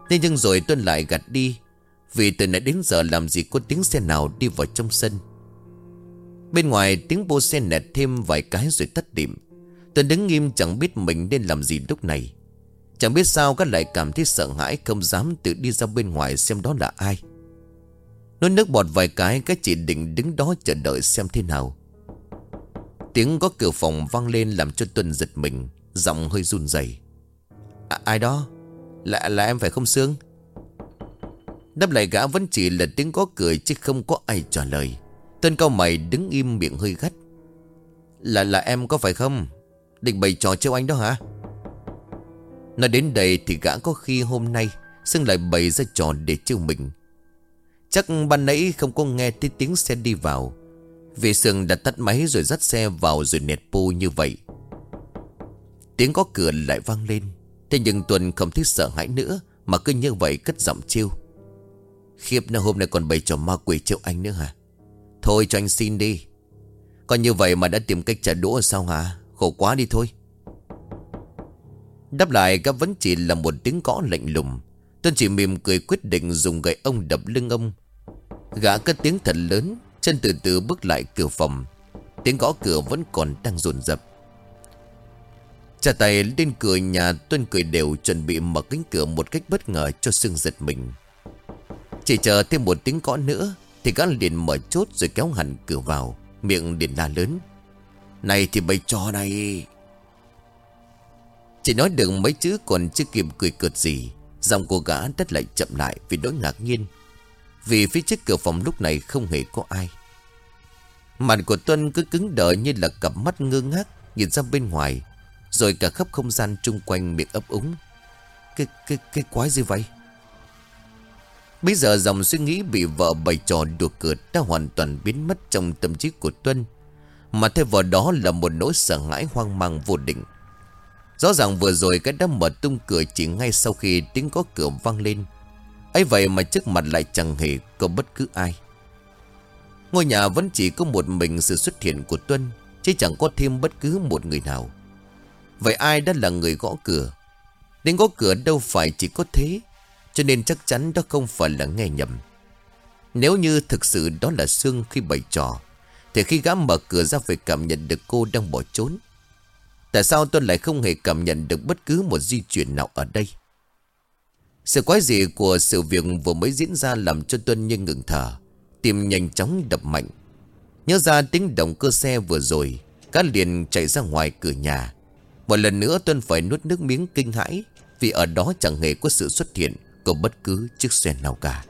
Thế nhưng rồi Tuân lại gạt đi, Vì từ nãy đến giờ làm gì có tiếng xe nào đi vào trong sân. Bên ngoài tiếng bô xe nẹt thêm vài cái rồi tắt điểm Tuân đứng nghiêm chẳng biết mình nên làm gì lúc này. Chẳng biết sao các lại cảm thấy sợ hãi Không dám tự đi ra bên ngoài xem đó là ai. Nó nước bọt vài cái các chị định đứng đó chờ đợi xem thế nào. Tiếng có cửa phòng vang lên Làm cho Tuân giật mình Giọng hơi run rẩy. À, ai đó? Là, là em phải không Sương? Đáp lại gã vẫn chỉ là tiếng có cười Chứ không có ai trả lời. Tên cao mày đứng im miệng hơi gắt. Là là em có phải không? Định bày trò trêu anh đó hả? Nói đến đây thì gã có khi hôm nay xưng lại bày ra trò để trêu mình. Chắc ban nãy không có nghe thấy tiếng xe đi vào. Vì sừng đã tắt máy rồi dắt xe vào rồi nẹt pô như vậy. Tiếng có cửa lại vang lên. Thế nhưng Tuân không thích sợ hãi nữa, Mà cứ như vậy cất giọng chiêu Khiếp, nó hôm nay còn bày trò ma quỷ trêu anh nữa hả? Thôi cho anh xin đi. Còn như vậy mà đã tìm cách trả đũa sao hả? Khổ quá đi thôi. Đáp lại các vẫn chỉ là một tiếng gõ lạnh lùng. Tuân chỉ mỉm cười quyết định dùng gậy ông đập lưng ông. Gã cất tiếng thật lớn, Chân từ từ bước lại cửa phòng. Tiếng gõ cửa vẫn còn đang rồn rập Trả tay lên cửa nhà, Tuân cười đều chuẩn bị mở cánh cửa một cách bất ngờ cho sưng giật mình. Chỉ chờ thêm một tiếng gõ nữa thì gã liền mở chốt rồi kéo hẳn cửa vào Miệng liền la lớn. Này thì bày trò này. Chỉ nói được mấy chữ còn chưa kịp cười cợt gì Dòng của gã đất lại chậm lại vì đối ngạc nhiên. Vì phía trước cửa phòng lúc này không hề có ai. Mặt của Tuân cứ cứng đờ như là cặp mắt ngơ ngác Nhìn ra bên ngoài Rồi cả khắp không gian chung quanh miệng ấp úng. Cái, cái, cái quái gì vậy? Bây giờ dòng suy nghĩ bị vợ bày trò đùa cợt đã hoàn toàn biến mất trong tâm trí của Tuân. Mà thay vào đó là một nỗi sợ hãi hoang mang vô định. Rõ ràng vừa rồi cái đã mở tung cửa chỉ ngay sau khi tiếng có cửa vang lên. ấy vậy mà trước mặt lại chẳng hề có bất cứ ai. Ngôi nhà vẫn chỉ có một mình sự xuất hiện của Tuân, chứ chẳng có thêm bất cứ một người nào. Vậy ai đã là người gõ cửa? Đến gõ cửa đâu phải chỉ có thế, cho nên chắc chắn đó không phải là nghe nhầm. Nếu như thực sự đó là Sương khi bày trò, thì khi gã mở cửa ra phải cảm nhận được cô đang bỏ trốn. Tại sao tôi lại không hề cảm nhận được bất cứ một di chuyển nào ở đây? Sự quái dị của sự việc vừa mới diễn ra làm cho Tuân như ngừng thở. Tim nhanh chóng đập mạnh. Nhớ ra tiếng động cơ xe vừa rồi, cá liền chạy ra ngoài cửa nhà. Một lần nữa Tuân phải nuốt nước miếng kinh hãi vì ở đó chẳng hề có sự xuất hiện của bất cứ chiếc xe nào cả.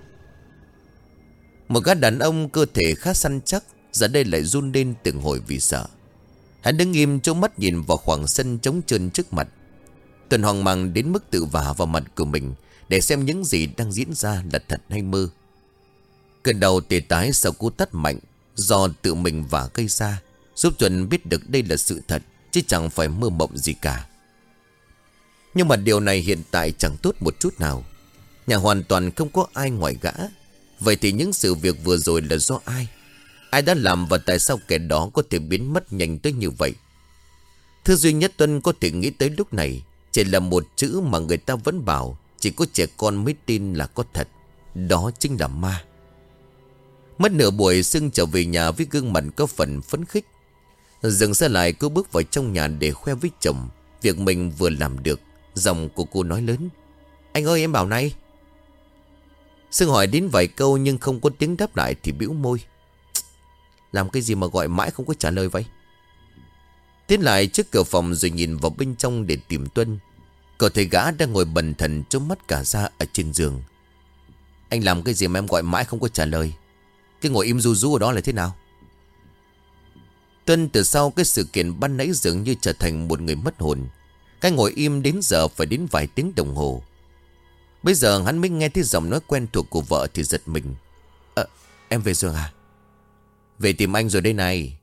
Một gã đàn ông cơ thể khá săn chắc, giờ đây lại run lên từng hồi vì sợ. Hắn đứng im trông mắt nhìn vào khoảng sân trống trơn trước mặt. Tuần hoàng mang đến mức tự vả vào mặt của mình để xem những gì đang diễn ra là thật hay mơ. Cơn đầu tê tái sau cú tắt mạnh do tự mình vả cây ra giúp Tuần biết được đây là sự thật chứ chẳng phải mơ mộng gì cả. Nhưng mà điều này hiện tại chẳng tốt một chút nào. Nhà hoàn toàn không có ai ngoài gã. Vậy thì những sự việc vừa rồi là do ai? Ai đã làm và tại sao kẻ đó có thể biến mất nhanh tới như vậy? Thứ duy nhất Tuân có thể nghĩ tới lúc này chỉ là một chữ mà người ta vẫn bảo, chỉ có trẻ con mới tin là có thật. Đó chính là ma. Mất nửa buổi xưng trở về nhà với gương mặt có phần phấn khích. Dừng xe lại cô bước vào trong nhà để khoe với chồng, việc mình vừa làm được. Dòng của cô nói lớn. Anh ơi, em bảo này. Sưng hỏi đến vài câu nhưng không có tiếng đáp lại thì bĩu môi. Làm cái gì mà gọi mãi không có trả lời vậy? Tiến lại trước cửa phòng rồi nhìn vào bên trong để tìm Tuân. Cậu thấy gã đang ngồi bần thần trông mắt cả ra ở trên giường. Anh làm cái gì mà em gọi mãi không có trả lời? Cái ngồi im ru rú ở đó là thế nào? Tuân từ sau cái sự kiện ban nãy dường như trở thành một người mất hồn. Cái ngồi im đến giờ phải đến vài tiếng đồng hồ. Bây giờ hắn mới nghe thấy giọng nói quen thuộc của vợ thì giật mình. Ờ, em về rồi à? Về tìm anh rồi đây này.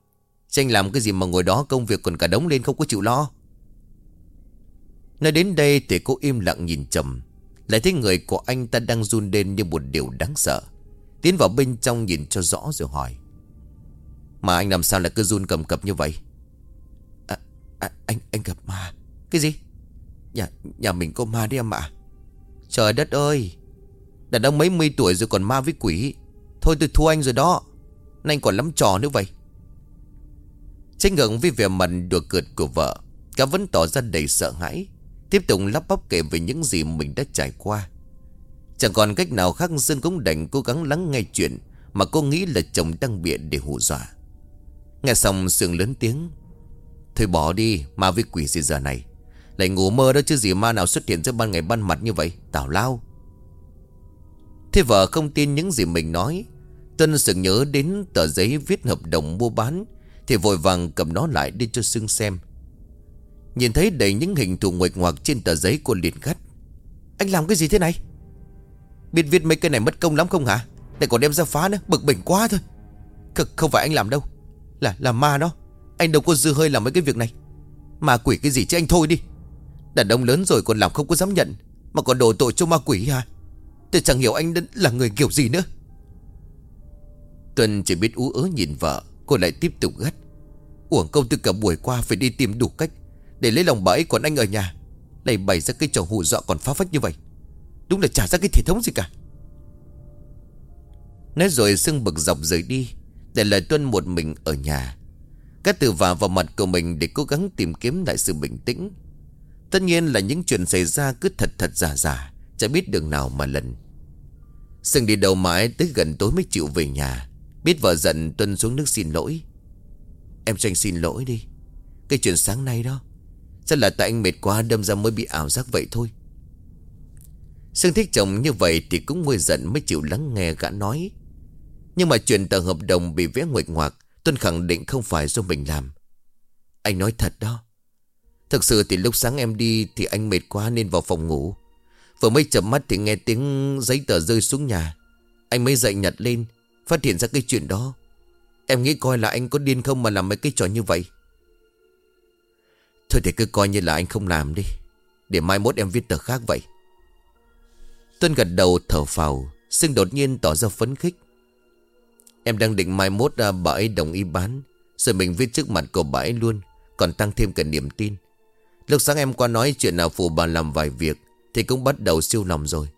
Tranh làm cái gì mà ngồi đó công việc còn cả đống lên không có chịu lo? Nói đến đây thì cô im lặng nhìn trầm. Lại thấy người của anh ta đang run lên như một điều đáng sợ. Tiến vào bên trong nhìn cho rõ rồi hỏi. Mà anh làm sao lại cứ run cầm cập như vậy? À, à, Anh anh gặp ma. Cái gì? Nhà nhà mình có ma đấy em ạ. Trời đất ơi, Đàn ông mấy mươi tuổi rồi còn ma với quỷ. Thôi tôi thua anh rồi đó. Anh còn lắm trò nữa vậy. Trách ngưỡng với vẻ mặt đùa cợt của vợ Cả vẫn tỏ ra đầy sợ hãi, Tiếp tục lắp bắp kể về những gì mình đã trải qua. Chẳng còn cách nào khác Dương cũng đành cố gắng lắng nghe chuyện Mà cô nghĩ là chồng đang bịa để hù dọa. Nghe xong Sương lớn tiếng, Thôi bỏ đi, Ma với quỷ gì giờ này? Lại ngủ mơ đó chứ gì ma nào xuất hiện giữa ban ngày ban mặt như vậy, Tào lao. Thế vợ không tin những gì mình nói. Tân sự nhớ đến tờ giấy viết hợp đồng mua bán, Thì vội vàng cầm nó lại đi cho Sương xem. Nhìn thấy đầy những hình thù nguệch ngoạc trên tờ giấy cô liền gắt Anh làm cái gì thế này? Biết viết mấy cái này mất công lắm không hả? Để còn đem ra phá nữa, Bực bỉnh quá thôi. C Không phải anh làm đâu. Là là ma đó. Anh đâu có dư hơi làm mấy cái việc này. Ma quỷ cái gì chứ anh thôi đi. Đàn ông lớn rồi còn làm không có dám nhận, Mà còn đổ tội cho ma quỷ hả Tôi chẳng hiểu anh là người kiểu gì nữa. Tuân chỉ biết ú ớ nhìn vợ, Cô lại tiếp tục gắt. Uổng công từ cả buổi qua phải đi tìm đủ cách Để lấy lòng bà ấy còn anh ở nhà, Lại bày ra cái trò hù dọa còn phá phách như vậy. Đúng là trả ra cái thể thống gì cả. Nói rồi sưng bực dọc rời đi, Để lại Tuân một mình ở nhà. Các từ vào vào mặt của mình Để cố gắng tìm kiếm lại sự bình tĩnh. Tất nhiên là những chuyện xảy ra cứ thật thật giả giả, Chả biết đường nào mà lần Sưng đi đầu mãi tới gần tối mới chịu về nhà. Biết vợ giận Tuân xuống nước xin lỗi. Em cho anh xin lỗi đi. Cái chuyện sáng nay đó, Chắc là tại anh mệt quá đâm ra mới bị ảo giác vậy thôi. Sương thích chồng như vậy Thì cũng nguôi giận mới chịu lắng nghe gã nói. Nhưng mà chuyện tờ hợp đồng bị vẽ nguệch ngoạc, Tuân khẳng định không phải do mình làm. Anh nói thật đó Thực sự thì lúc sáng em đi Thì anh mệt quá nên vào phòng ngủ. Vừa mới chậm mắt thì nghe tiếng giấy tờ rơi xuống nhà. Anh mới dậy nhặt lên, Phát hiện ra cái chuyện đó. Em nghĩ coi là anh có điên không mà làm mấy cái trò như vậy. Thôi thì cứ coi như là anh không làm đi, Để mai mốt em viết tờ khác vậy. Tuân gật đầu thở phào Sưng đột nhiên tỏ ra phấn khích. Em đang định mai mốt à, bà ấy đồng ý bán, Rồi mình viết trước mặt của bà ấy luôn, Còn tăng thêm cả niềm tin. Lúc sáng em qua nói chuyện nào phụ bà làm vài việc Thì cũng bắt đầu siêu lòng rồi.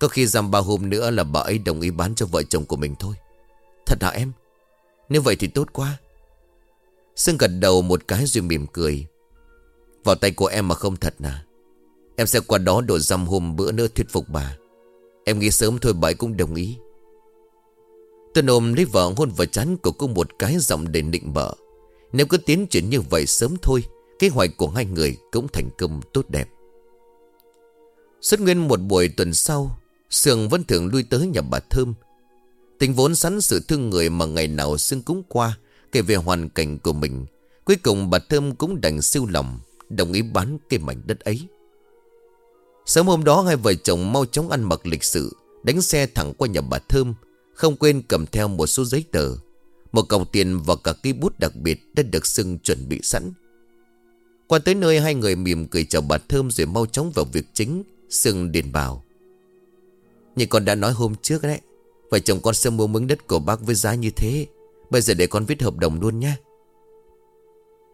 Có khi dăm ba hôm nữa là bà ấy đồng ý bán cho vợ chồng của mình thôi. Thật hả em? Nếu vậy thì tốt quá. Sưng gật đầu một cái rồi mỉm cười. Vào tay của em mà không thật nà, Em sẽ qua đó đổ dăm hôm bữa nữa thuyết phục bà. Em nghĩ sớm thôi bà ấy cũng đồng ý. Tân ôm lấy vợ hôn vào chán của cô một cái giọng để định bợ. Nếu cứ tiến triển như vậy sớm thôi Kế hoạch của hai người cũng thành công tốt đẹp. Xuất nguyên một buổi tuần sau, Sương vẫn thường lui tới nhà bà Thơm. Tình vốn sẵn sự thương người mà ngày nào Sương cũng qua, Kể về hoàn cảnh của mình. Cuối cùng bà Thơm cũng đành siêu lòng, Đồng ý bán cái mảnh đất ấy. Sớm hôm đó, hai vợ chồng mau chóng ăn mặc lịch sự, Đánh xe thẳng qua nhà bà Thơm, Không quên cầm theo một số giấy tờ. Một cọc tiền và cả cây bút đặc biệt Đã được Sương chuẩn bị sẵn. Qua tới nơi hai người mỉm cười chào bà Thơm Rồi mau chóng vào việc chính Sương điền bảo. Như con đã nói hôm trước đấy Vợ chồng con sẽ mua miếng đất của bác với giá như thế, Bây giờ để con viết hợp đồng luôn nha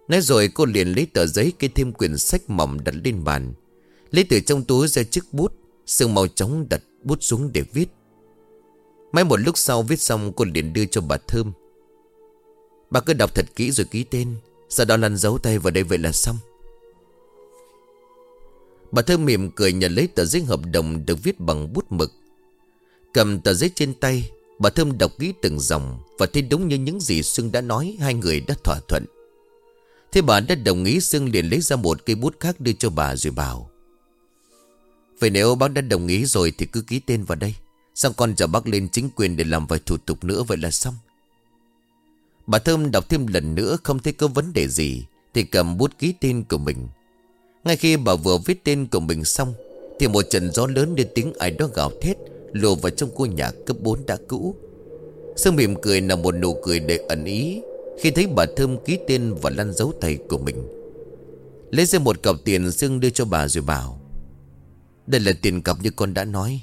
Nói rồi cô liền lấy tờ giấy kê thêm quyển sách mỏng đặt lên bàn. Lấy từ trong túi ra chiếc bút Sương mau chóng đặt bút xuống để viết. Mấy một lúc sau viết xong cô liền đưa cho bà Thơm. Bà cứ đọc thật kỹ rồi ký tên. Sau đó lăn dấu tay vào đây vậy là xong. Bà Thơm mỉm cười nhận lấy tờ giấy hợp đồng được viết bằng bút mực. Cầm tờ giấy trên tay, Bà Thơm đọc kỹ từng dòng Và thấy đúng như những gì Sương đã nói, Hai người đã thỏa thuận. Thế bà đã đồng ý Sương liền lấy ra một cây bút khác đưa cho bà rồi bảo, Vậy nếu bác đã đồng ý rồi Thì cứ ký tên vào đây. Xong con chờ bác lên chính quyền để làm vài thủ tục nữa Vậy là xong? Bà Thơm đọc thêm lần nữa, Không thấy có vấn đề gì, Thì cầm bút ký tên của mình. Ngay khi bà vừa viết tên của mình xong, Thì một trận gió lớn đến tiếng ai đó gào thét, Lùa vào trong ngôi nhà cấp 4 đã cũ. Sương mỉm cười là một nụ cười để ẩn ý Khi thấy bà Thơm ký tên và lăn dấu tay của mình. Lấy ra một cọc tiền Sương đưa cho bà rồi bảo, Đây là tiền cọc như con đã nói.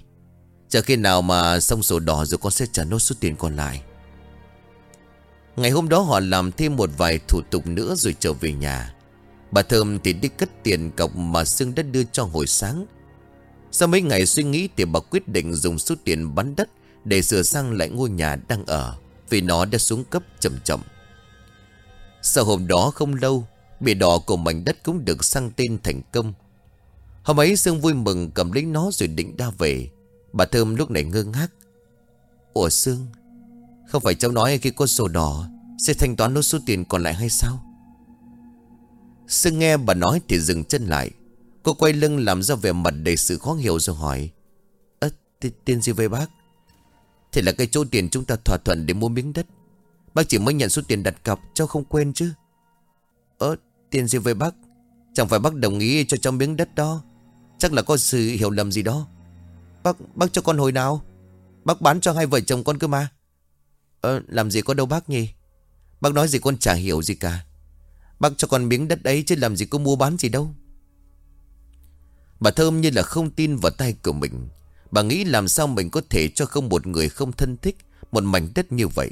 Chờ khi nào mà xong sổ đỏ rồi con sẽ trả nốt số tiền còn lại. Ngày hôm đó họ làm thêm một vài thủ tục nữa rồi trở về nhà. Bà Thơm thì đi cất tiền cọc mà Sương đã đưa cho hồi sáng. Sau mấy ngày suy nghĩ thì bà quyết định dùng số tiền bán đất Để sửa sang lại ngôi nhà đang ở, Vì nó đã xuống cấp chậm chậm. Sau hôm đó không lâu Bìa đỏ của mảnh đất cũng được sang tên thành công. Hôm ấy Sương vui mừng cầm lấy nó rồi định đa về. Bà Thơm lúc này ngơ ngác. Ủa Sương không phải cháu nói khi có sổ đỏ Sẽ thanh toán nốt số tiền còn lại hay sao? Sương nghe bà nói thì dừng chân lại. Cô quay lưng làm ra vẻ mặt đầy sự khó hiểu rồi hỏi, Ơ tiền gì với bác? Thì là cái chỗ tiền chúng ta thỏa thuận để mua miếng đất. Bác chỉ mới nhận số tiền đặt cọc, Cháu không quên chứ. Ơ, tiền gì với bác? Chẳng phải bác đồng ý cho cháu miếng đất đó. Chắc là có sự hiểu lầm gì đó. Bác bác cho con hồi nào? Bác bán cho hai vợ chồng con cơ mà. Ờ làm gì có đâu bác nhỉ? Bác nói gì con chả hiểu gì cả. Bác cho con miếng đất ấy chứ làm gì có mua bán gì đâu. Bà Thơm như là không tin vào tay của mình. Bà nghĩ làm sao mình có thể cho không một người không thân thích Một mảnh đất như vậy.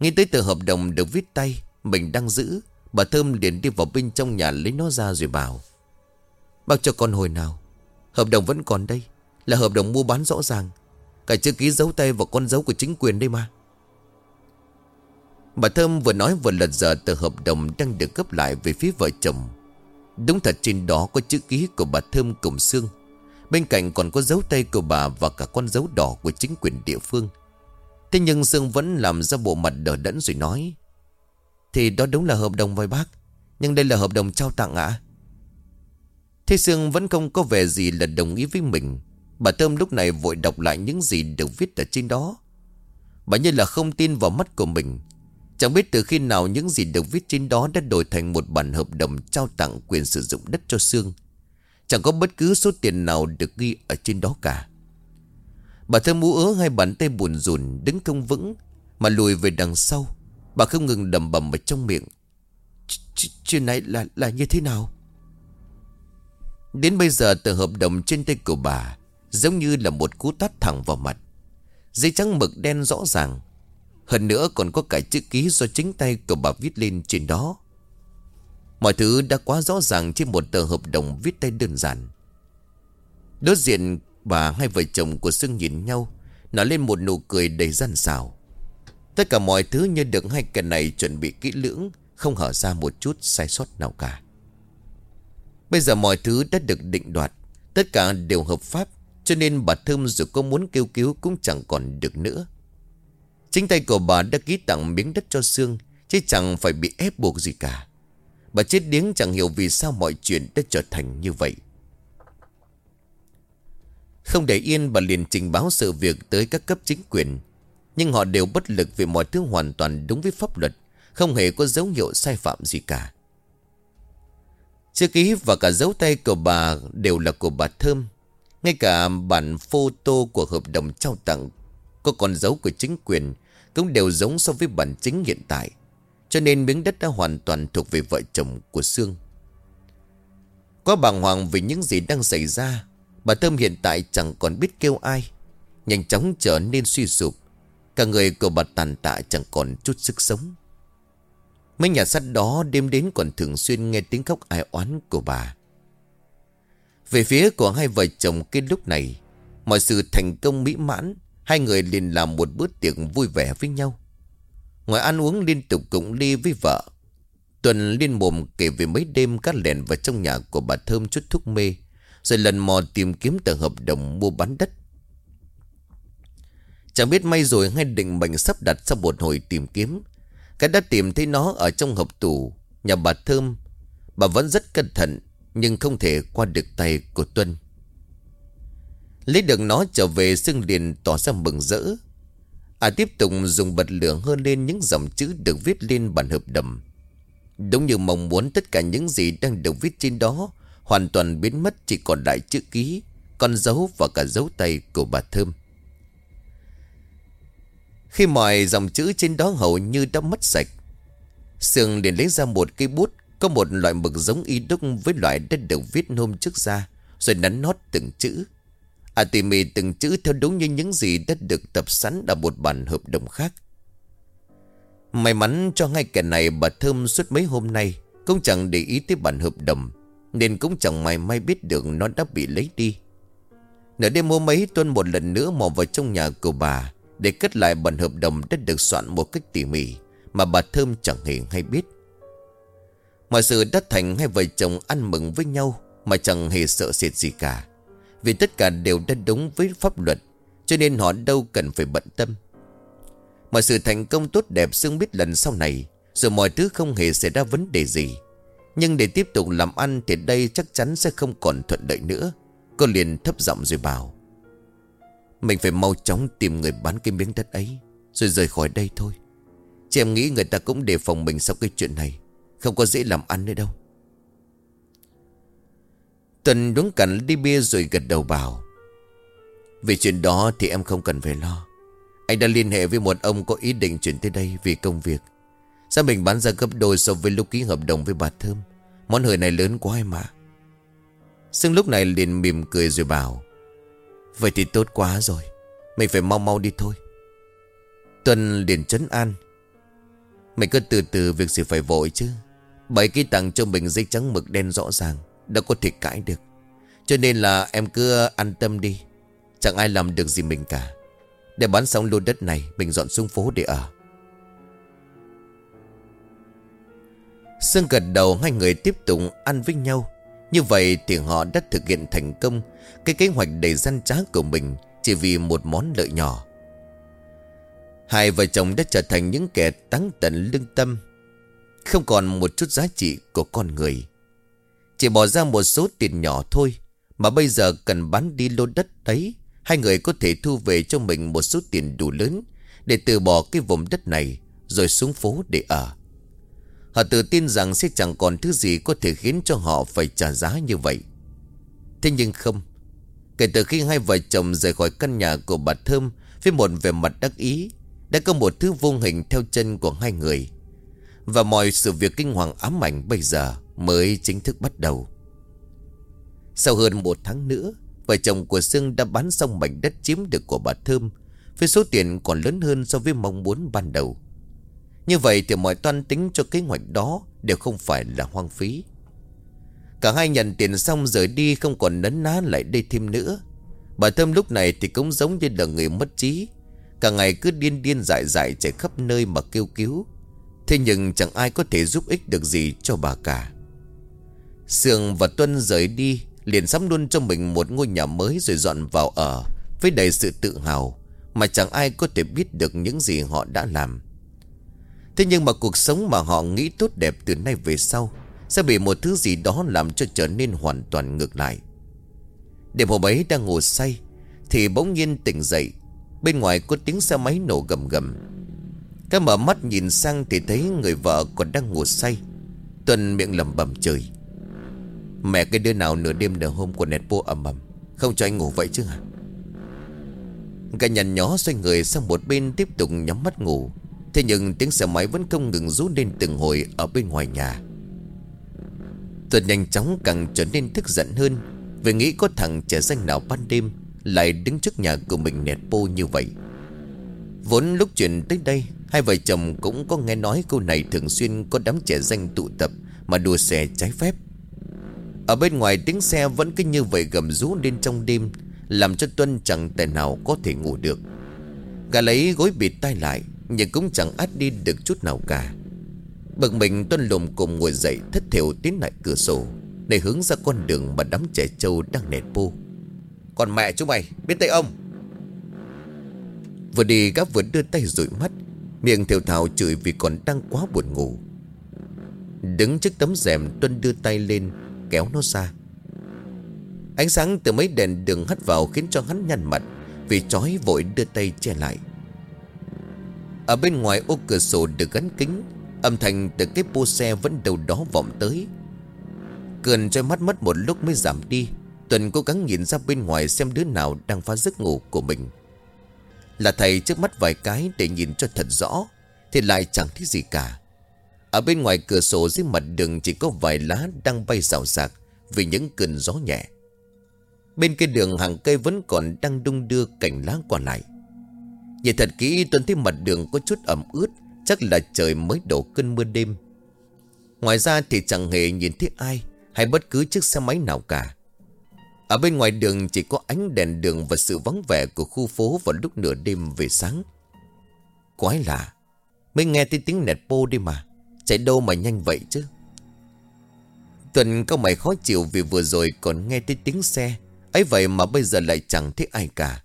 Nghĩ tới tờ hợp đồng được viết tay, Mình đang giữ, Bà Thơm liền đi vào bên trong nhà lấy nó ra rồi bảo. Bác cho con hồi nào, Hợp đồng vẫn còn đây, Là hợp đồng mua bán rõ ràng. Cả chữ ký dấu tay và con dấu của chính quyền đây mà. Bà Thơm vừa nói vừa lật dở tờ hợp đồng đang được cấp lại về phía vợ chồng. Đúng thật trên đó có chữ ký của bà Thơm cùng xương. Bên cạnh còn có dấu tay của bà và cả con dấu đỏ của chính quyền địa phương. Thế nhưng Sương vẫn làm ra bộ mặt đờ đẫn rồi nói, Thì đó đúng là hợp đồng với bác, Nhưng đây là hợp đồng trao tặng ạ. Thế Sương vẫn không có vẻ gì là đồng ý với mình. Bà Thơm lúc này vội đọc lại những gì được viết ở trên đó. Bà như là không tin vào mắt của mình Chẳng biết từ khi nào những gì được viết trên đó đã đổi thành một bản hợp đồng trao tặng quyền sử dụng đất cho Sương. Chẳng có bất cứ số tiền nào được ghi ở trên đó cả. Bà thơm mũ ớ hai bàn tay buồn rùn đứng không vững, mà lùi về đằng sau. Bà không ngừng đầm bầm ở trong miệng. Chuyện này là là như thế nào? Đến bây giờ tờ hợp đồng trên tay của bà giống như là một cú tát thẳng vào mặt. Giấy trắng mực đen rõ ràng hơn nữa còn có cả chữ ký do chính tay của bà viết lên trên đó. Mọi thứ đã quá rõ ràng trên một tờ hợp đồng viết tay đơn giản. Đối diện bà hai vợ chồng của Sương nhìn nhau, nở lên một nụ cười đầy gian xảo. Tất cả mọi thứ như được hai kẻ này chuẩn bị kỹ lưỡng, Không hở ra một chút sai sót nào cả. Bây giờ mọi thứ đã được định đoạt, Tất cả đều hợp pháp, Cho nên bà Thơm dù có muốn kêu cứu cũng chẳng còn được nữa. Chính tay của bà đã ký tặng miếng đất cho Sương, Chứ chẳng phải bị ép buộc gì cả. Bà chết điếng chẳng hiểu vì sao mọi chuyện đã trở thành như vậy. Không để yên, bà liền trình báo sự việc tới các cấp chính quyền. Nhưng họ đều bất lực vì mọi thứ hoàn toàn đúng với pháp luật, Không hề có dấu hiệu sai phạm gì cả. Chữ ký và cả dấu tay của bà đều là của bà Thơm. Ngay cả bản photo của hợp đồng trao tặng Có con dấu của chính quyền cũng đều giống so với bản chính hiện tại. Cho nên miếng đất đã hoàn toàn thuộc về vợ chồng của Sương. Có bàng hoàng vì những gì đang xảy ra, bà Thơm hiện tại chẳng còn biết kêu ai. Nhanh chóng trở nên suy sụp. Cả người của bà tàn tạ chẳng còn chút sức sống. Mấy nhà sắt đó đêm đến còn thường xuyên nghe tiếng khóc ai oán của bà. Về phía của hai vợ chồng kia lúc này, mọi sự thành công mỹ mãn Hai người liền làm một bữa tiệc vui vẻ với nhau. Ngoài ăn uống liên tục cũng đi với vợ. Tuần liên mồm kể về mấy đêm cát lèn vào trong nhà của bà Thơm chút thuốc mê, Rồi lần mò tìm kiếm tờ hợp đồng mua bán đất. Chẳng biết may rồi hay định mệnh sắp đặt sau một hồi tìm kiếm. Cái đã tìm thấy nó ở trong hộp tủ, Nhà bà Thơm. Bà vẫn rất cẩn thận, Nhưng không thể qua được tay của Tuân. Lấy được nó trở về xương liền tỏ ra mừng rỡ. À tiếp tục dùng bật lửa hơn lên những dòng chữ được viết lên bản hợp đồng. Đúng như mong muốn, tất cả những gì đang được viết trên đó Hoàn toàn biến mất, chỉ còn lại chữ ký, Con dấu và cả dấu tay của bà Thơm. Khi mọi dòng chữ trên đó hầu như đã mất sạch, Sương liền lấy ra một cây bút, Có một loại mực giống y đúc với loại đã được viết hôm trước ra, Rồi nắn nót từng chữ. À tỉ mỉ từng chữ theo đúng như những gì đã được tập sẵn ở một bản hợp đồng khác. May mắn cho ngay kẻ này bà Thơm suốt mấy hôm nay cũng chẳng để ý tới bản hợp đồng, nên cũng chẳng may may biết được nó đã bị lấy đi. Nửa đêm hôm ấy, Tuân một lần nữa mò vào trong nhà của bà để cất lại bản hợp đồng đã được soạn một cách tỉ mỉ mà bà Thơm chẳng hề hay biết. Mọi sự đã thành hai vợ chồng ăn mừng với nhau mà chẳng hề sợ sệt gì cả. Vì tất cả đều đã đúng với pháp luật, Cho nên họ đâu cần phải bận tâm. Mọi sự thành công tốt đẹp xương biết lần sau này Rồi mọi thứ không hề xảy ra vấn đề gì, Nhưng để tiếp tục làm ăn Thì đây chắc chắn sẽ không còn thuận lợi nữa, Cô liền thấp giọng rồi bảo. Mình phải mau chóng tìm người bán cái miếng đất ấy, Rồi rời khỏi đây thôi. Chị em nghĩ người ta cũng đề phòng mình sau cái chuyện này, Không có dễ làm ăn nữa đâu. Tuần đúng cảnh đi bia rồi gật đầu bảo, về chuyện đó thì em không cần phải lo. Anh đã liên hệ với một ông có ý định chuyển tới đây vì công việc. Sao mình bán ra gấp đôi so với lúc ký hợp đồng với bà Thơm? Món hời này lớn quá em ạ. Sương lúc này liền mỉm cười rồi bảo, Vậy thì tốt quá rồi, Mình phải mau mau đi thôi. Tuần liền chấn an, Mày cứ từ từ việc gì phải vội chứ. Bảy ký tặng cho mình dây trắng mực đen rõ ràng. Đâu có thể cãi được. Cho nên là em cứ an tâm đi. Chẳng ai làm được gì mình cả. Để bán xong lô đất này, Mình dọn xuống phố để ở. Sương gật đầu, hai người tiếp tục ăn với nhau. Như vậy thì họ đã thực hiện thành công Cái kế hoạch đầy gian trá của mình Chỉ vì một món lợi nhỏ. Hai vợ chồng đã trở thành những kẻ táng tận lương tâm, Không còn một chút giá trị của con người. Chỉ bỏ ra một số tiền nhỏ thôi, Mà bây giờ cần bán đi lô đất đấy. Hai người có thể thu về cho mình một số tiền đủ lớn Để từ bỏ cái vùng đất này, Rồi xuống phố để ở. Họ tự tin rằng sẽ chẳng còn thứ gì có thể khiến cho họ phải trả giá như vậy. Thế nhưng không, Kể từ khi hai vợ chồng rời khỏi căn nhà của bà Thơm Với một vẻ mặt đắc ý, Đã có một thứ vô hình theo chân của hai người. Và mọi sự việc kinh hoàng ám ảnh bây giờ Mới chính thức bắt đầu. Sau hơn một tháng nữa, Vợ chồng của Sương đã bán xong mảnh đất chiếm được của bà Thơm, Với số tiền còn lớn hơn so với mong muốn ban đầu. Như vậy thì mọi toan tính cho kế hoạch đó Đều không phải là hoang phí. Cả hai nhận tiền xong rời đi Không còn nấn ná lại đây thêm nữa. Bà Thơm lúc này thì cũng giống như là người mất trí. Cả ngày cứ điên điên dại dại chạy khắp nơi mà kêu cứu. Thế nhưng chẳng ai có thể giúp ích được gì cho bà cả. Sương và Tuân rời đi, Liền sắm luôn cho mình một ngôi nhà mới rồi dọn vào ở Với đầy sự tự hào Mà chẳng ai có thể biết được những gì họ đã làm. Thế nhưng mà cuộc sống mà họ nghĩ tốt đẹp từ nay về sau Sẽ bị một thứ gì đó làm cho trở nên hoàn toàn ngược lại. Đêm hôm ấy đang ngủ say, Thì bỗng nhiên tỉnh dậy. Bên ngoài có tiếng xe máy nổ gầm gầm. Cái mở mắt nhìn sang thì thấy người vợ còn đang ngủ say. Tuần miệng lẩm bẩm trời Mẹ cái đứa nào nửa đêm nửa hôm của nẹt bô ầm ầm. Không cho anh ngủ vậy chứ hả? Cả nhằn nhó xoay người sang một bên tiếp tục nhắm mắt ngủ. Thế nhưng tiếng xe máy vẫn không ngừng rú lên từng hồi ở bên ngoài nhà. Tuần nhanh chóng càng trở nên tức giận hơn, Vì nghĩ có thằng trẻ danh nào ban đêm Lại đứng trước nhà của mình nẹt bô như vậy. Vốn lúc chuyện tới đây, Hai vợ chồng cũng có nghe nói câu này thường xuyên có đám trẻ danh tụ tập Mà đua xe trái phép ở bên ngoài tiếng xe vẫn cứ như vậy gầm rú lên trong đêm, Làm cho Tuân chẳng tài nào có thể ngủ được. Gà lấy gối bịt tay lại, Nhưng cũng chẳng át đi được chút nào cả. Bực mình Tuân lùm cùng ngồi dậy, Thất thiểu tiến lại cửa sổ, Để hướng ra con đường mà đám trẻ trâu đang nẹt bô. Còn mẹ chú mày, biết tay ông. Vừa đi gác vừa đưa tay rụi mắt, Miệng thiểu thảo chửi vì còn đang quá buồn ngủ. Đứng trước tấm rèm, Tuân đưa tay lên kéo nó ra. Ánh sáng từ mấy đèn đường hắt vào Khiến cho hắn nhăn mặt Vì chói vội đưa tay che lại. Ở bên ngoài ô cửa sổ được gắn kính, Âm thanh từ cái bô xe vẫn đâu đó vọng tới. Cơn cho mắt mất một lúc mới giảm đi, Tuần cố gắng nhìn ra bên ngoài xem đứa nào đang phá giấc ngủ của mình. Là thầy trước mắt vài cái để nhìn cho thật rõ, Thì lại chẳng thấy gì cả ở bên ngoài cửa sổ dưới mặt đường chỉ có vài lá đang bay rào rạc vì những cơn gió nhẹ. Bên kia đường hàng cây vẫn còn đang đung đưa cành lá qua lại. Nhìn thật kỹ Tuấn thấy mặt đường có chút ẩm ướt, Chắc là trời mới đổ cơn mưa đêm Ngoài ra thì chẳng hề nhìn thấy ai Hay bất cứ chiếc xe máy nào cả Ở bên ngoài đường chỉ có ánh đèn đường Và sự vắng vẻ của khu phố vào lúc nửa đêm về sáng Quái lạ, Mới nghe thấy tiếng nẹt bô đi mà Chạy đâu mà nhanh vậy chứ? Tuần có mày khó chịu vì vừa rồi còn nghe thấy tiếng xe. Ấy vậy mà bây giờ lại chẳng thấy ai cả.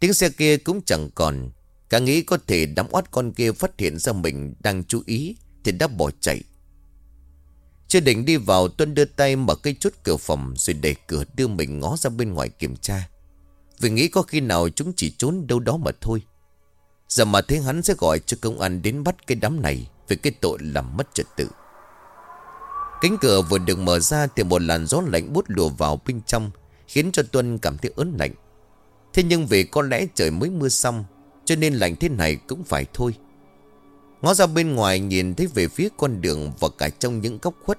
Tiếng xe kia cũng chẳng còn. Cả nghĩ có thể đám oát con kia phát hiện ra mình đang chú ý Thì đã bỏ chạy. Chưa định đi vào Tuân đưa tay mở cây chốt cửa phòng Rồi đẩy cửa đưa mình ngó ra bên ngoài kiểm tra. Vì nghĩ có khi nào chúng chỉ trốn đâu đó mà thôi. Giờ mà thấy hắn sẽ gọi cho công an đến bắt cái đám này. Về cái tội làm mất trật tự. Cánh cửa vừa được mở ra Thì một làn gió lạnh bút lùa vào bên trong, Khiến cho Tuân cảm thấy ớn lạnh. Thế nhưng vì có lẽ trời mới mưa xong, Cho nên lạnh thế này cũng phải thôi. Ngó ra bên ngoài nhìn thấy về phía con đường Và cả trong những góc khuất,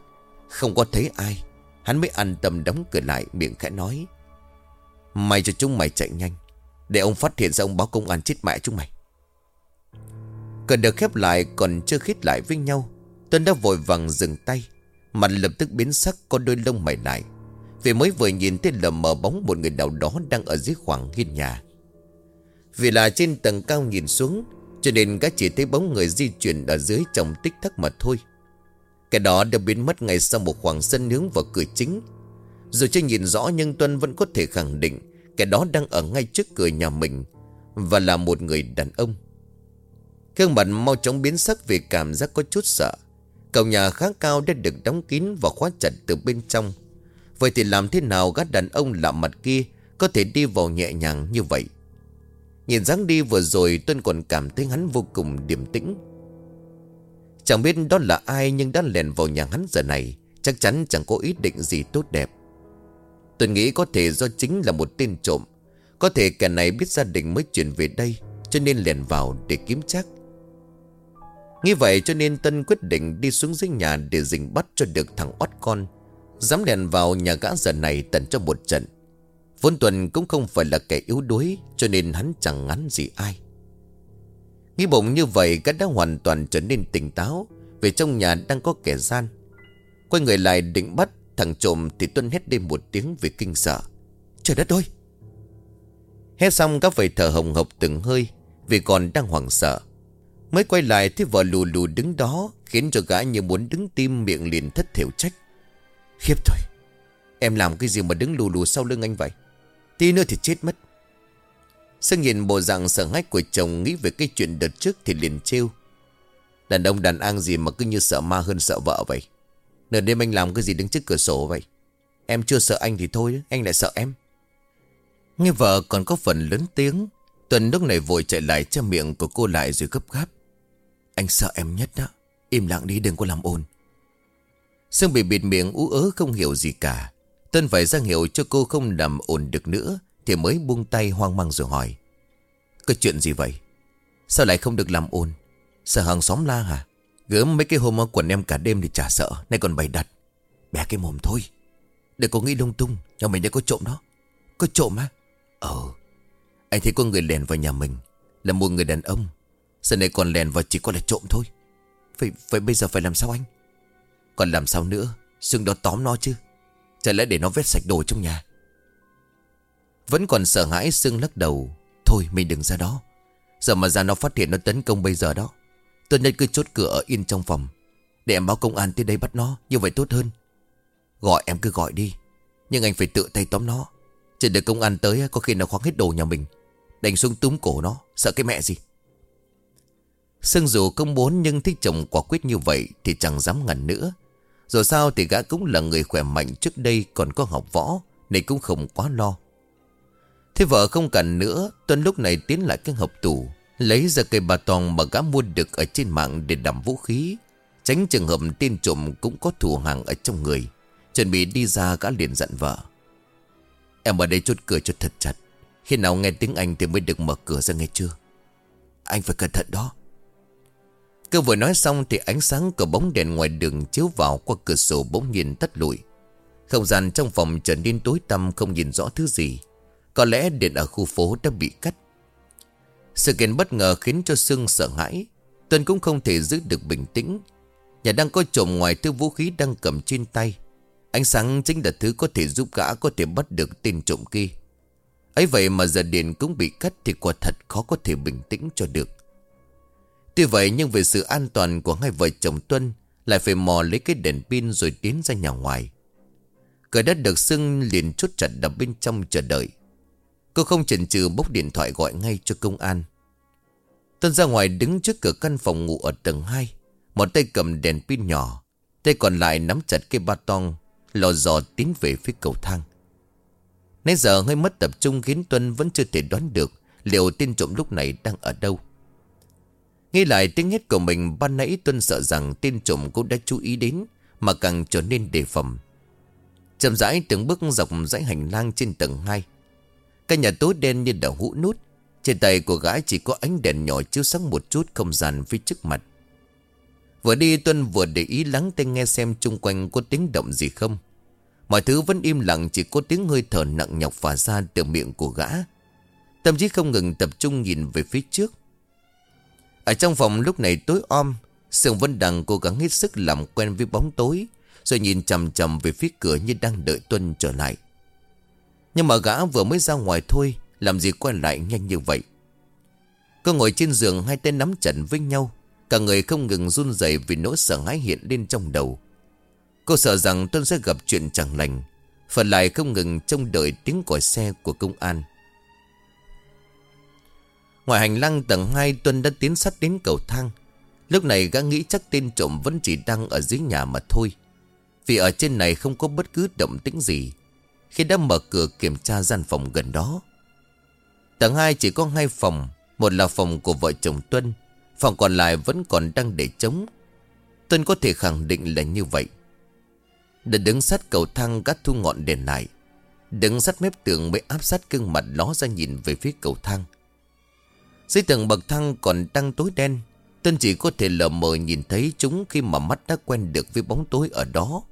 Không có thấy ai. Hắn mới an tâm đóng cửa lại, miệng khẽ nói, Mày cho chúng mày chạy nhanh, Để ông phát hiện ra ông báo công an chết mẹ chúng mày. Cửa được khép lại còn chưa khít lại với nhau. Tuân đã vội vàng dừng tay. Mặt lập tức biến sắc, có đôi lông mày lại. Vì mới vừa nhìn thấy lờ mờ bóng một người nào đó đang ở dưới khoảng hiên nhà. Vì là trên tầng cao nhìn xuống, Cho nên các chỉ thấy bóng người di chuyển ở dưới trong tích tắc mà thôi. Cái đó đã biến mất ngay sau một khoảng sân nướng vào cửa chính. Dù chưa nhìn rõ nhưng Tuân vẫn có thể khẳng định Cái đó đang ở ngay trước cửa nhà mình Và là một người đàn ông. Gương mặt mau chóng biến sắc vì cảm giác có chút sợ. Cầu nhà khá cao đã được đóng kín và khóa chặt từ bên trong. Vậy thì làm thế nào gã đàn ông lạ mặt kia Có thể đi vào nhẹ nhàng như vậy? Nhìn dáng đi vừa rồi, Tuân còn cảm thấy hắn vô cùng điềm tĩnh. Chẳng biết đó là ai Nhưng đã lèn vào nhà hắn giờ này, Chắc chắn chẳng có ý định gì tốt đẹp. Tuân nghĩ có thể do chính là một tên trộm. Có thể kẻ này biết gia đình mới chuyển về đây, Cho nên lèn vào để kiếm chắc. Nghĩ vậy cho nên Tân quyết định đi xuống dưới nhà để dình bắt cho được thằng oát con. Dám đèn vào nhà gã giờ này tận cho một trận. Vốn Tuần cũng không phải là kẻ yếu đuối, cho nên hắn chẳng ngắn gì ai. Nghĩ bụng như vậy, gã đã hoàn toàn trở nên tỉnh táo vì trong nhà đang có kẻ gian. Quay người lại định bắt thằng trộm thì Tuân hét đêm một tiếng vì kinh sợ. Trời đất ơi! Hét xong các phải thở hồng hộc từng hơi, vì còn đang hoảng sợ. Mới quay lại thấy vợ lù lù đứng đó, Khiến cho gã như muốn đứng tim miệng liền thất thiểu trách. Khiếp thôi, Em làm cái gì mà đứng lù lù sau lưng anh vậy? Tí nữa thì chết mất. Sương nhìn bộ dạng sợ hãi của chồng Nghĩ về cái chuyện đợt trước thì liền trêu. Đàn ông đàn an gì mà cứ như sợ ma hơn sợ vợ vậy? Nửa đêm anh làm cái gì đứng trước cửa sổ vậy? Em chưa sợ anh thì thôi, Anh lại sợ em. Nghe vợ còn có phần lớn tiếng, Tuần lúc này vội chạy lại cho miệng của cô lại rồi gấp gáp anh sợ em nhất đó. Im lặng đi, đừng có làm ồn. Sương bị bịt miệng, ú ớ, không hiểu gì cả. Tân phải ra hiệu cho cô không làm ồn được nữa, Thì mới buông tay hoang mang rồi hỏi. Có chuyện gì vậy? Sao lại không được làm ồn? Sợ hàng xóm la hả? Gớm mấy cái hôm quần em cả đêm thì chả sợ, Nay còn bày đặt. Bé cái mồm thôi. Đừng có nghĩ lung tung, Nhà mình đã có trộm đó. Có trộm á? Ờ. Anh thấy có người lèn vào nhà mình, Là một người đàn ông. Giờ này còn lèn vào chỉ có là trộm thôi. Vậy, vậy bây giờ phải làm sao anh? Còn làm sao nữa? Sương đó tóm nó chứ. Chả lẽ để nó vét sạch đồ trong nhà? Vẫn còn sợ hãi Sương lắc đầu. Thôi mình đừng ra đó. Giờ mà ra nó phát hiện nó tấn công bây giờ đó Tôi nên cứ chốt cửa ở yên trong phòng. Để em báo công an tới đây bắt nó Như vậy tốt hơn. Gọi em cứ gọi đi Nhưng anh phải tự tay tóm nó. Chỉ để công an tới có khi nó khoáng hết đồ nhà mình Đành xuống túm cổ nó. Sợ cái mẹ gì? Sương dù không muốn nhưng thích chồng quả quyết như vậy thì chẳng dám ngần nữa. Dù sao thì gã cũng là người khỏe mạnh trước đây còn có học võ nên cũng không quá lo. Thế vợ không cần nữa, tuấn lúc này tiến lại cái hộp tủ, lấy ra cây bà tòng mà gã mua được ở trên mạng để đắm vũ khí. Tránh trường hợp tên trộm cũng có thủ hàng ở trong người. Chuẩn bị đi ra gã liền dặn vợ. Em ở đây chốt cửa cho thật chặt. Khi nào nghe tiếng Anh thì mới được mở cửa ra nghe chưa? Anh phải cẩn thận đó. Cứ vừa nói xong thì ánh sáng của bóng đèn ngoài đường chiếu vào qua cửa sổ bỗng nhiên tắt lụi. Không gian trong phòng trở nên tối tăm, không nhìn rõ thứ gì. Có lẽ điện ở khu phố đã bị cắt. Sự kiện bất ngờ khiến cho Sương sợ hãi. Tuân cũng không thể giữ được bình tĩnh. Nhà đang có trộm ngoài thứ vũ khí đang cầm trên tay. Ánh sáng chính là thứ có thể giúp gã có thể bắt được tên trộm kia. ấy vậy mà giờ điện cũng bị cắt thì quả thật khó có thể bình tĩnh cho được. Tuy vậy, nhưng về sự an toàn của hai vợ chồng Tuân Lại phải mò lấy cái đèn pin rồi tiến ra nhà ngoài. Cửa đất được xưng liền chốt chặt đập bên trong chờ đợi. Cô không chần chừ bốc điện thoại gọi ngay cho công an. Tuân ra ngoài đứng trước cửa căn phòng ngủ ở tầng 2 Một tay cầm đèn pin nhỏ, Tay còn lại nắm chặt cái ba tong, Lò dò tiến về phía cầu thang. Nãy giờ hơi mất tập trung khiến Tuân vẫn chưa thể đoán được Liệu tên trộm lúc này đang ở đâu nghe lại tiếng hét của mình, ban nãy Tuân sợ rằng tên trộm cũng đã chú ý đến, Mà càng trở nên đề phòng. Chậm rãi từng bước dọc dãy hành lang trên tầng 2 Căn nhà tối đen như đã hũ nút, Trên tay của gái chỉ có ánh đèn nhỏ chiếu sáng một chút không gian phía trước mặt. Vừa đi, Tuân vừa để ý lắng tai nghe xem chung quanh có tiếng động gì không. Mọi thứ vẫn im lặng, chỉ có tiếng hơi thở nặng nhọc phả ra từ miệng của gã. Tâm trí không ngừng tập trung nhìn về phía trước. Ở trong phòng lúc này tối om, Sương Vân Đằng cố gắng hết sức làm quen với bóng tối, Rồi nhìn chầm chầm về phía cửa như đang đợi Tuân trở lại. Nhưng mà gã vừa mới ra ngoài thôi, Làm gì quay lại nhanh như vậy? Cô ngồi trên giường hai tay nắm chặt với nhau, Cả người không ngừng run rẩy vì nỗi sợ hãi hiện lên trong đầu. Cô sợ rằng Tuân sẽ gặp chuyện chẳng lành, Phần lại không ngừng trông đợi tiếng còi xe của công an. Ngoài hành lang tầng 2 Tuân đã tiến sát đến cầu thang. Lúc này gã nghĩ chắc tên trộm vẫn chỉ đang ở dưới nhà mà thôi. Vì ở trên này không có bất cứ động tĩnh gì. Khi đã mở cửa kiểm tra gian phòng gần đó, Tầng 2 chỉ có hai phòng. Một là phòng của vợ chồng Tuân, Phòng còn lại vẫn còn đang để trống. Tuân có thể khẳng định là như vậy. Đã đứng sát cầu thang gắt thu ngọn đèn lại. Đứng sát mép tường mới áp sát gương mặt ló ra nhìn về phía cầu thang. Dưới tầng bậc thang còn đang tối đen, Tân chỉ có thể lờ mờ nhìn thấy chúng khi mà mắt đã quen được với bóng tối ở đó.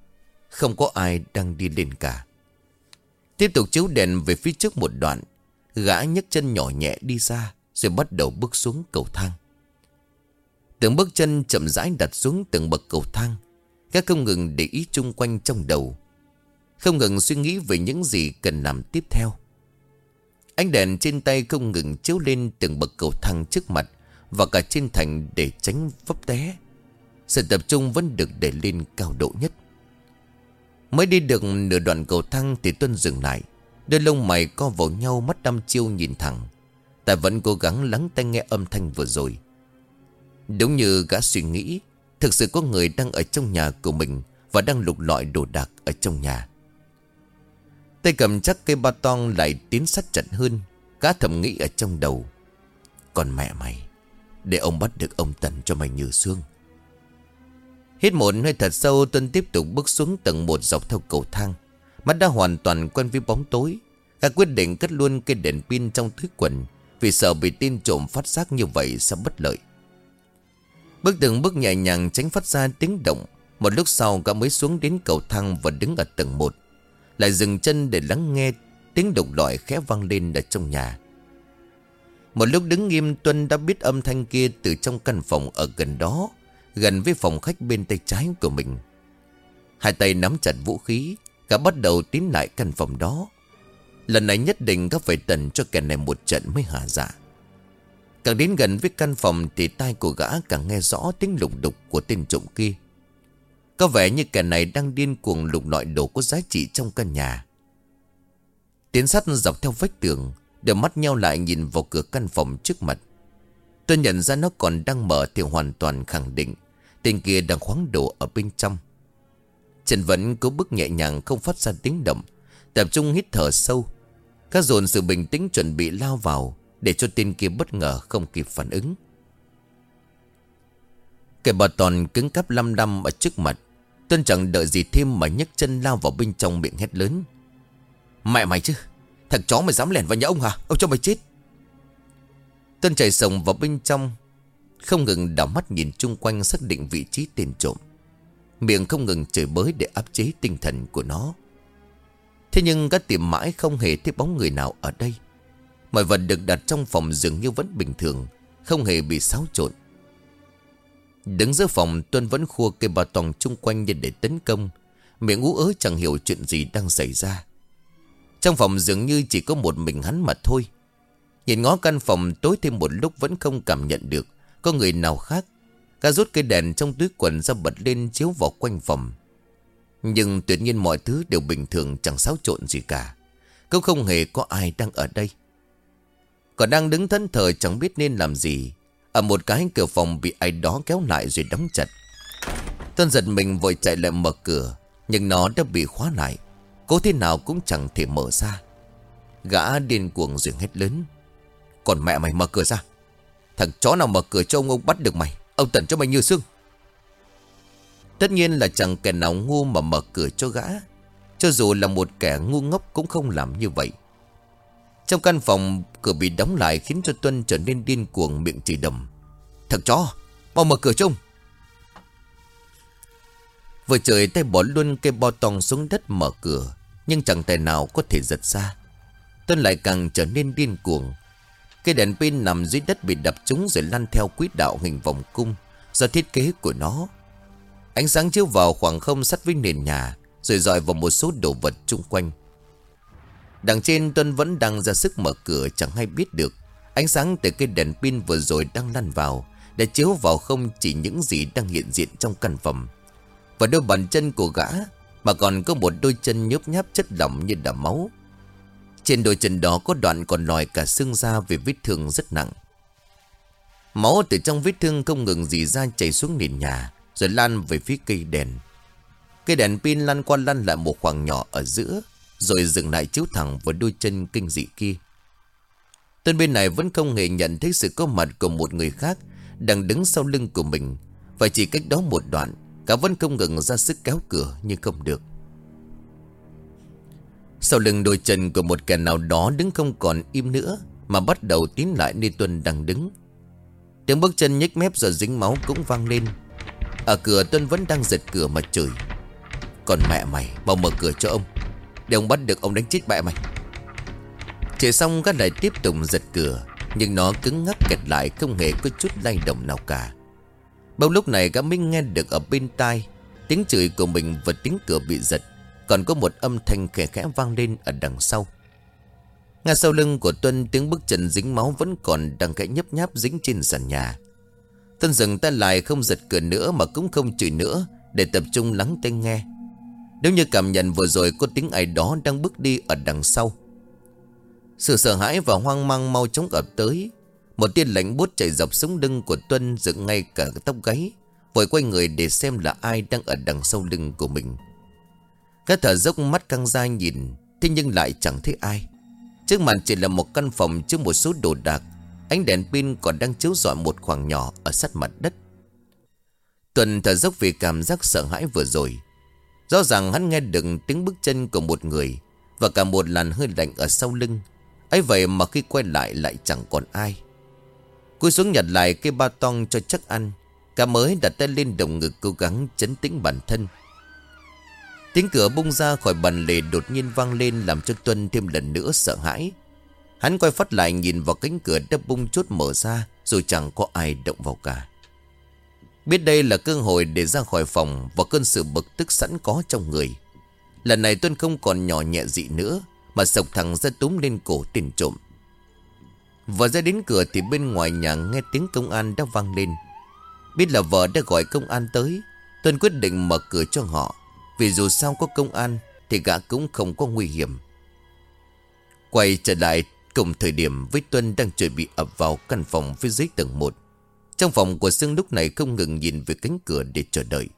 Không có ai đang đi lên cả. Tiếp tục chiếu đèn về phía trước một đoạn. Gã nhấc chân nhỏ nhẹ đi ra, rồi bắt đầu bước xuống cầu thang. Từng bước chân chậm rãi đặt xuống từng bậc cầu thang. Gã không ngừng để ý chung quanh trong đầu. Không ngừng suy nghĩ về những gì cần làm tiếp theo. Ánh đèn trên tay không ngừng chiếu lên từng bậc cầu thang trước mặt và cả trên thành để tránh vấp té. Sự tập trung vẫn được để lên cao độ nhất. Mới đi được nửa đoạn cầu thang Thì Tuân dừng lại. Đôi lông mày co vào nhau, mắt đăm chiêu nhìn thẳng. Ta vẫn cố gắng lắng tai nghe âm thanh vừa rồi. Đúng như gã suy nghĩ, Thực sự có người đang ở trong nhà của mình Và đang lục lọi đồ đạc ở trong nhà. Tay cầm chắc cây ba tong lại tiến sát chặt hơn cá thầm nghĩ ở trong đầu. Còn mẹ mày, để ông bắt được ông Tần cho mày như xương. Hít một hơi thật sâu, Tuân tiếp tục bước xuống tầng một dọc theo cầu thang. Mắt đã hoàn toàn quen với bóng tối. Gã quyết định cất luôn cây đèn pin trong túi quần, Vì sợ bị tin trộm phát giác như vậy sẽ bất lợi. Bước từng bước nhẹ nhàng tránh phát ra tiếng động. Một lúc sau, gã mới xuống đến cầu thang và đứng ở tầng 1 lại dừng chân để lắng nghe tiếng đục lọi khẽ vang lên ở trong nhà. Một lúc đứng nghiêm, Tuân đã biết âm thanh kia từ trong căn phòng ở gần đó, Gần với phòng khách bên tay trái của mình. Hai tay nắm chặt vũ khí, Gã bắt đầu tiến lại căn phòng đó. Lần này nhất định gã phải tần cho kẻ này một trận mới hạ dạ. Càng đến gần với căn phòng Thì tai của gã càng nghe rõ tiếng lục đục của tên trộm kia. Có vẻ như kẻ này đang điên cuồng lục loại đồ có giá trị trong căn nhà. Tiến sát dọc theo vách tường Đôi mắt nhau lại nhìn vào cửa căn phòng trước mặt. Tôi nhận ra nó còn đang mở Thì hoàn toàn khẳng định, Tên kia đang khoáng đồ ở bên trong. Trần Vấn cố bước nhẹ nhàng Không phát ra tiếng động, Tập trung hít thở sâu. Các dồn sự bình tĩnh chuẩn bị lao vào Để cho tên kia bất ngờ không kịp phản ứng. Kẻ bà toàn cứng cắp lăm lăm ở trước mặt Tuân chẳng đợi gì thêm mà nhấc chân lao vào bên trong miệng hét lớn. Mẹ mày chứ, Thằng chó mày dám lẻn vào nhà ông hả? Ông cho mày chết. Tân chạy sồng vào bên trong, Không ngừng đảo mắt nhìn chung quanh xác định vị trí tên trộm. Miệng không ngừng chửi bới để áp chế tinh thần của nó. Thế nhưng các tiệm mãi không hề thấy bóng người nào ở đây. Mọi vật được đặt trong phòng dường như vẫn bình thường, Không hề bị xáo trộn. Đứng giữa phòng, Tuân vẫn khua cây bà tòng chung quanh như để tấn công. Miệng ú ớ chẳng hiểu chuyện gì đang xảy ra. Trong phòng dường như chỉ có một mình hắn mà thôi. Nhìn ngó căn phòng, tối thêm một lúc vẫn không cảm nhận được Có người nào khác. Ca rút cây đèn trong túi quần ra bật lên chiếu vào quanh phòng. Nhưng tuyệt nhiên mọi thứ đều bình thường, chẳng xáo trộn gì cả. Cũng không hề có ai đang ở đây. Còn đang đứng thân thờ chẳng biết nên làm gì. Ở một cái cửa phòng bị ai đó kéo lại rồi đóng chặt. Tân giật mình vội chạy lại mở cửa, Nhưng nó đã bị khóa lại. Cố thế nào cũng chẳng thể mở ra. Gã điên cuồng rồi hết lớn. Còn mẹ mày mở cửa ra. Thằng chó nào mở cửa cho ông ông bắt được mày. Ông tận cho mày như xương. Tất nhiên là chẳng kẻ nào ngu mà mở cửa cho gã. Cho dù là một kẻ ngu ngốc cũng không làm như vậy. Trong căn phòng, cửa bị đóng lại khiến cho Tuân trở nên điên cuồng miệng chỉ đầm. Thằng chó, Mau mở cửa trông. Vừa trời, tay bỏ luôn cây bo tòng xuống đất mở cửa, Nhưng chẳng tài nào có thể giật ra. Tuân lại càng trở nên điên cuồng. Cây đèn pin nằm dưới đất bị đập trúng rồi lăn theo quỹ đạo hình vòng cung, Do thiết kế của nó. Ánh sáng chiếu vào khoảng không sát với nền nhà, Rồi dọi vào một số đồ vật chung quanh. Đằng trên Tuân vẫn đang ra sức mở cửa, chẳng hay biết được. Ánh sáng từ cây đèn pin vừa rồi đang lăn vào, Để chiếu vào không chỉ những gì đang hiện diện trong căn phòng. Và đôi bàn chân của gã, Mà còn có một đôi chân nhớp nháp chất lỏng như đầm máu. Trên đôi chân đó có đoạn còn lòi cả xương da vì vết thương rất nặng. Máu từ trong vết thương không ngừng dì ra chảy xuống nền nhà, Rồi lan về phía cây đèn. Cây đèn pin lăn qua lăn lại một khoảng nhỏ ở giữa rồi dừng lại chiếu thẳng vào đôi chân kinh dị kia. Tên bên này vẫn không hề nhận thấy sự có mặt của một người khác Đang đứng sau lưng của mình. Và chỉ cách đó một đoạn, Cả vẫn không ngừng ra sức kéo cửa nhưng không được. Sau lưng đôi chân của một kẻ nào đó đứng không còn im nữa, Mà bắt đầu tiến lại nơi Tuân đang đứng. Tiếng bước chân nhếch mép giờ dính máu cũng vang lên. Ở cửa Tuân vẫn đang giật cửa mà chửi. Còn mẹ mày, mau mở cửa cho ông. Để ông bắt được ông đánh chết mẹ mày Chỉ xong gắt lại tiếp tục giật cửa, Nhưng nó cứng ngắc kẹt lại, Không hề có chút lay động nào cả Bao lúc này gã Minh nghe được ở bên tai, Tiếng chửi của mình và tiếng cửa bị giật, Còn có một âm thanh khẽ khẽ vang lên ở đằng sau ngay sau lưng của Tuân, tiếng bước chân dính máu vẫn còn đang khẽ nhấp nháp dính trên sàn nhà. Tuân dừng tay lại, không giật cửa nữa mà cũng không chửi nữa, để tập trung lắng tai nghe. Nếu như cảm nhận vừa rồi có tiếng ai đó đang bước đi ở đằng sau. Sự sợ hãi và hoang mang mau chóng ập tới. Một tiên lạnh bút chạy dọc sống lưng của Tuân dựng ngay cả tóc gáy. Vội quay người để xem là ai đang ở đằng sau lưng của mình. Các thở dốc mắt căng ra nhìn, Thế nhưng lại chẳng thấy ai Trước mặt chỉ là một căn phòng chứa một số đồ đạc, Ánh đèn pin còn đang chiếu rọi một khoảng nhỏ ở sát mặt đất Tuần thở dốc vì cảm giác sợ hãi vừa rồi Rõ ràng hắn nghe được tiếng bước chân của một người, Và cả một làn hơi lạnh ở sau lưng ấy vậy mà khi quay lại lại chẳng còn ai Cúi xuống nhặt lại cây ba tong cho chắc ăn Cả mới đặt tay lên đồng ngực cố gắng chấn tĩnh bản thân Tiếng cửa bung ra khỏi bàn lề đột nhiên vang lên làm cho Tuân thêm lần nữa sợ hãi. Hắn quay phát lại nhìn vào cánh cửa đã bung chốt mở ra rồi chẳng có ai động vào cả. Biết đây là cơ hội để ra khỏi phòng và cơn sự bực tức sẵn có trong người. Lần này Tuân không còn nhỏ nhẹ dị nữa mà sộc thẳng ra túm lên cổ tiền trộm. Vừa ra đến cửa thì bên ngoài nhà nghe tiếng công an đã vang lên. Biết là vợ đã gọi công an tới, Tuân quyết định mở cửa cho họ. Vì dù sao có công an Thì gã cũng không có nguy hiểm Quay trở lại cùng thời điểm với Tuân đang chuẩn bị ập vào căn phòng phía dưới tầng 1 trong phòng của Sương lúc này không ngừng nhìn về cánh cửa để chờ đợi.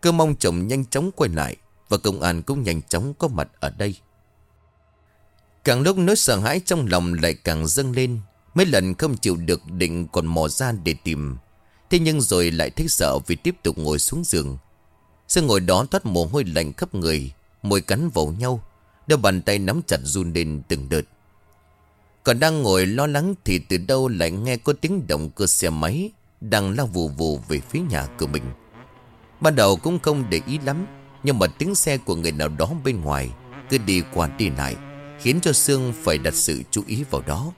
Cơ mong chồng nhanh chóng quay lại Và công an cũng nhanh chóng có mặt ở đây. Càng lúc nỗi sợ hãi trong lòng lại càng dâng lên, Mấy lần không chịu được định còn mò ra để tìm. Thế nhưng rồi lại thấy sợ vì tiếp tục ngồi xuống giường. Sương ngồi đó thoát mồ hôi lạnh khắp người, Môi cắn vào nhau, Đôi bàn tay nắm chặt run lên từng đợt. Còn đang ngồi lo lắng Thì từ đâu lại nghe có tiếng động cơ xe máy Đang lao vù vù về phía nhà của mình. Ban đầu cũng không để ý lắm, Nhưng mà tiếng xe của người nào đó bên ngoài Cứ đi qua đi lại, Khiến cho Sương phải đặt sự chú ý vào đó.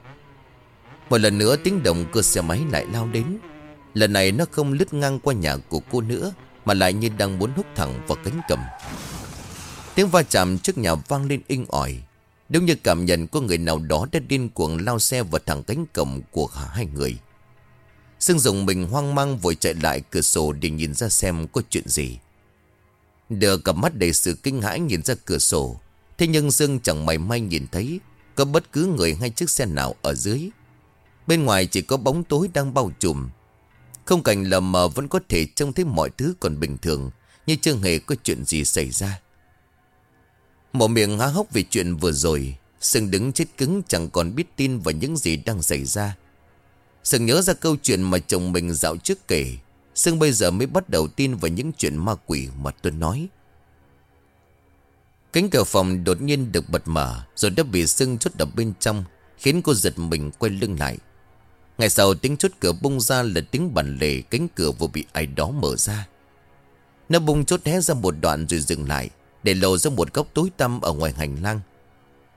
Một lần nữa tiếng động cơ xe máy lại lao đến. Lần này nó không lướt ngang qua nhà của cô nữa, mà lại như đang muốn hút thẳng vào cánh cầm. Tiếng va chạm trước nhà vang lên inh ỏi. Đúng như cảm nhận có người nào đó đã điên cuồng lao xe vào thẳng cánh cổng của hai người. Sương dùng mình hoang mang vội chạy lại cửa sổ để nhìn ra xem có chuyện gì. Đưa cặp mắt đầy sự kinh hãi nhìn ra cửa sổ. Thế nhưng Dương chẳng may may nhìn thấy Có bất cứ người hay chiếc xe nào ở dưới. Bên ngoài chỉ có bóng tối đang bao trùm. Không cảnh lờ mờ vẫn có thể trông thấy mọi thứ còn bình thường, Như chưa hề có chuyện gì xảy ra. Một miệng há hốc vì chuyện vừa rồi. Sừng đứng chết cứng, chẳng còn biết tin vào những gì đang xảy ra. Sừng nhớ ra câu chuyện mà chồng mình dạo trước kể. Sưng bây giờ mới bắt đầu tin vào những chuyện ma quỷ mà tuấn nói. Cánh cửa phòng đột nhiên được bật mở, Rồi đã bị Sưng chốt đập bên trong, Khiến cô giật mình quay lưng lại. Ngày sau tiếng chốt cửa bung ra là tiếng bản lề cánh cửa vừa bị ai đó mở ra. Nó bung chốt hé ra một đoạn rồi dừng lại. Để lộ ra một góc tối tăm ở ngoài hành lang.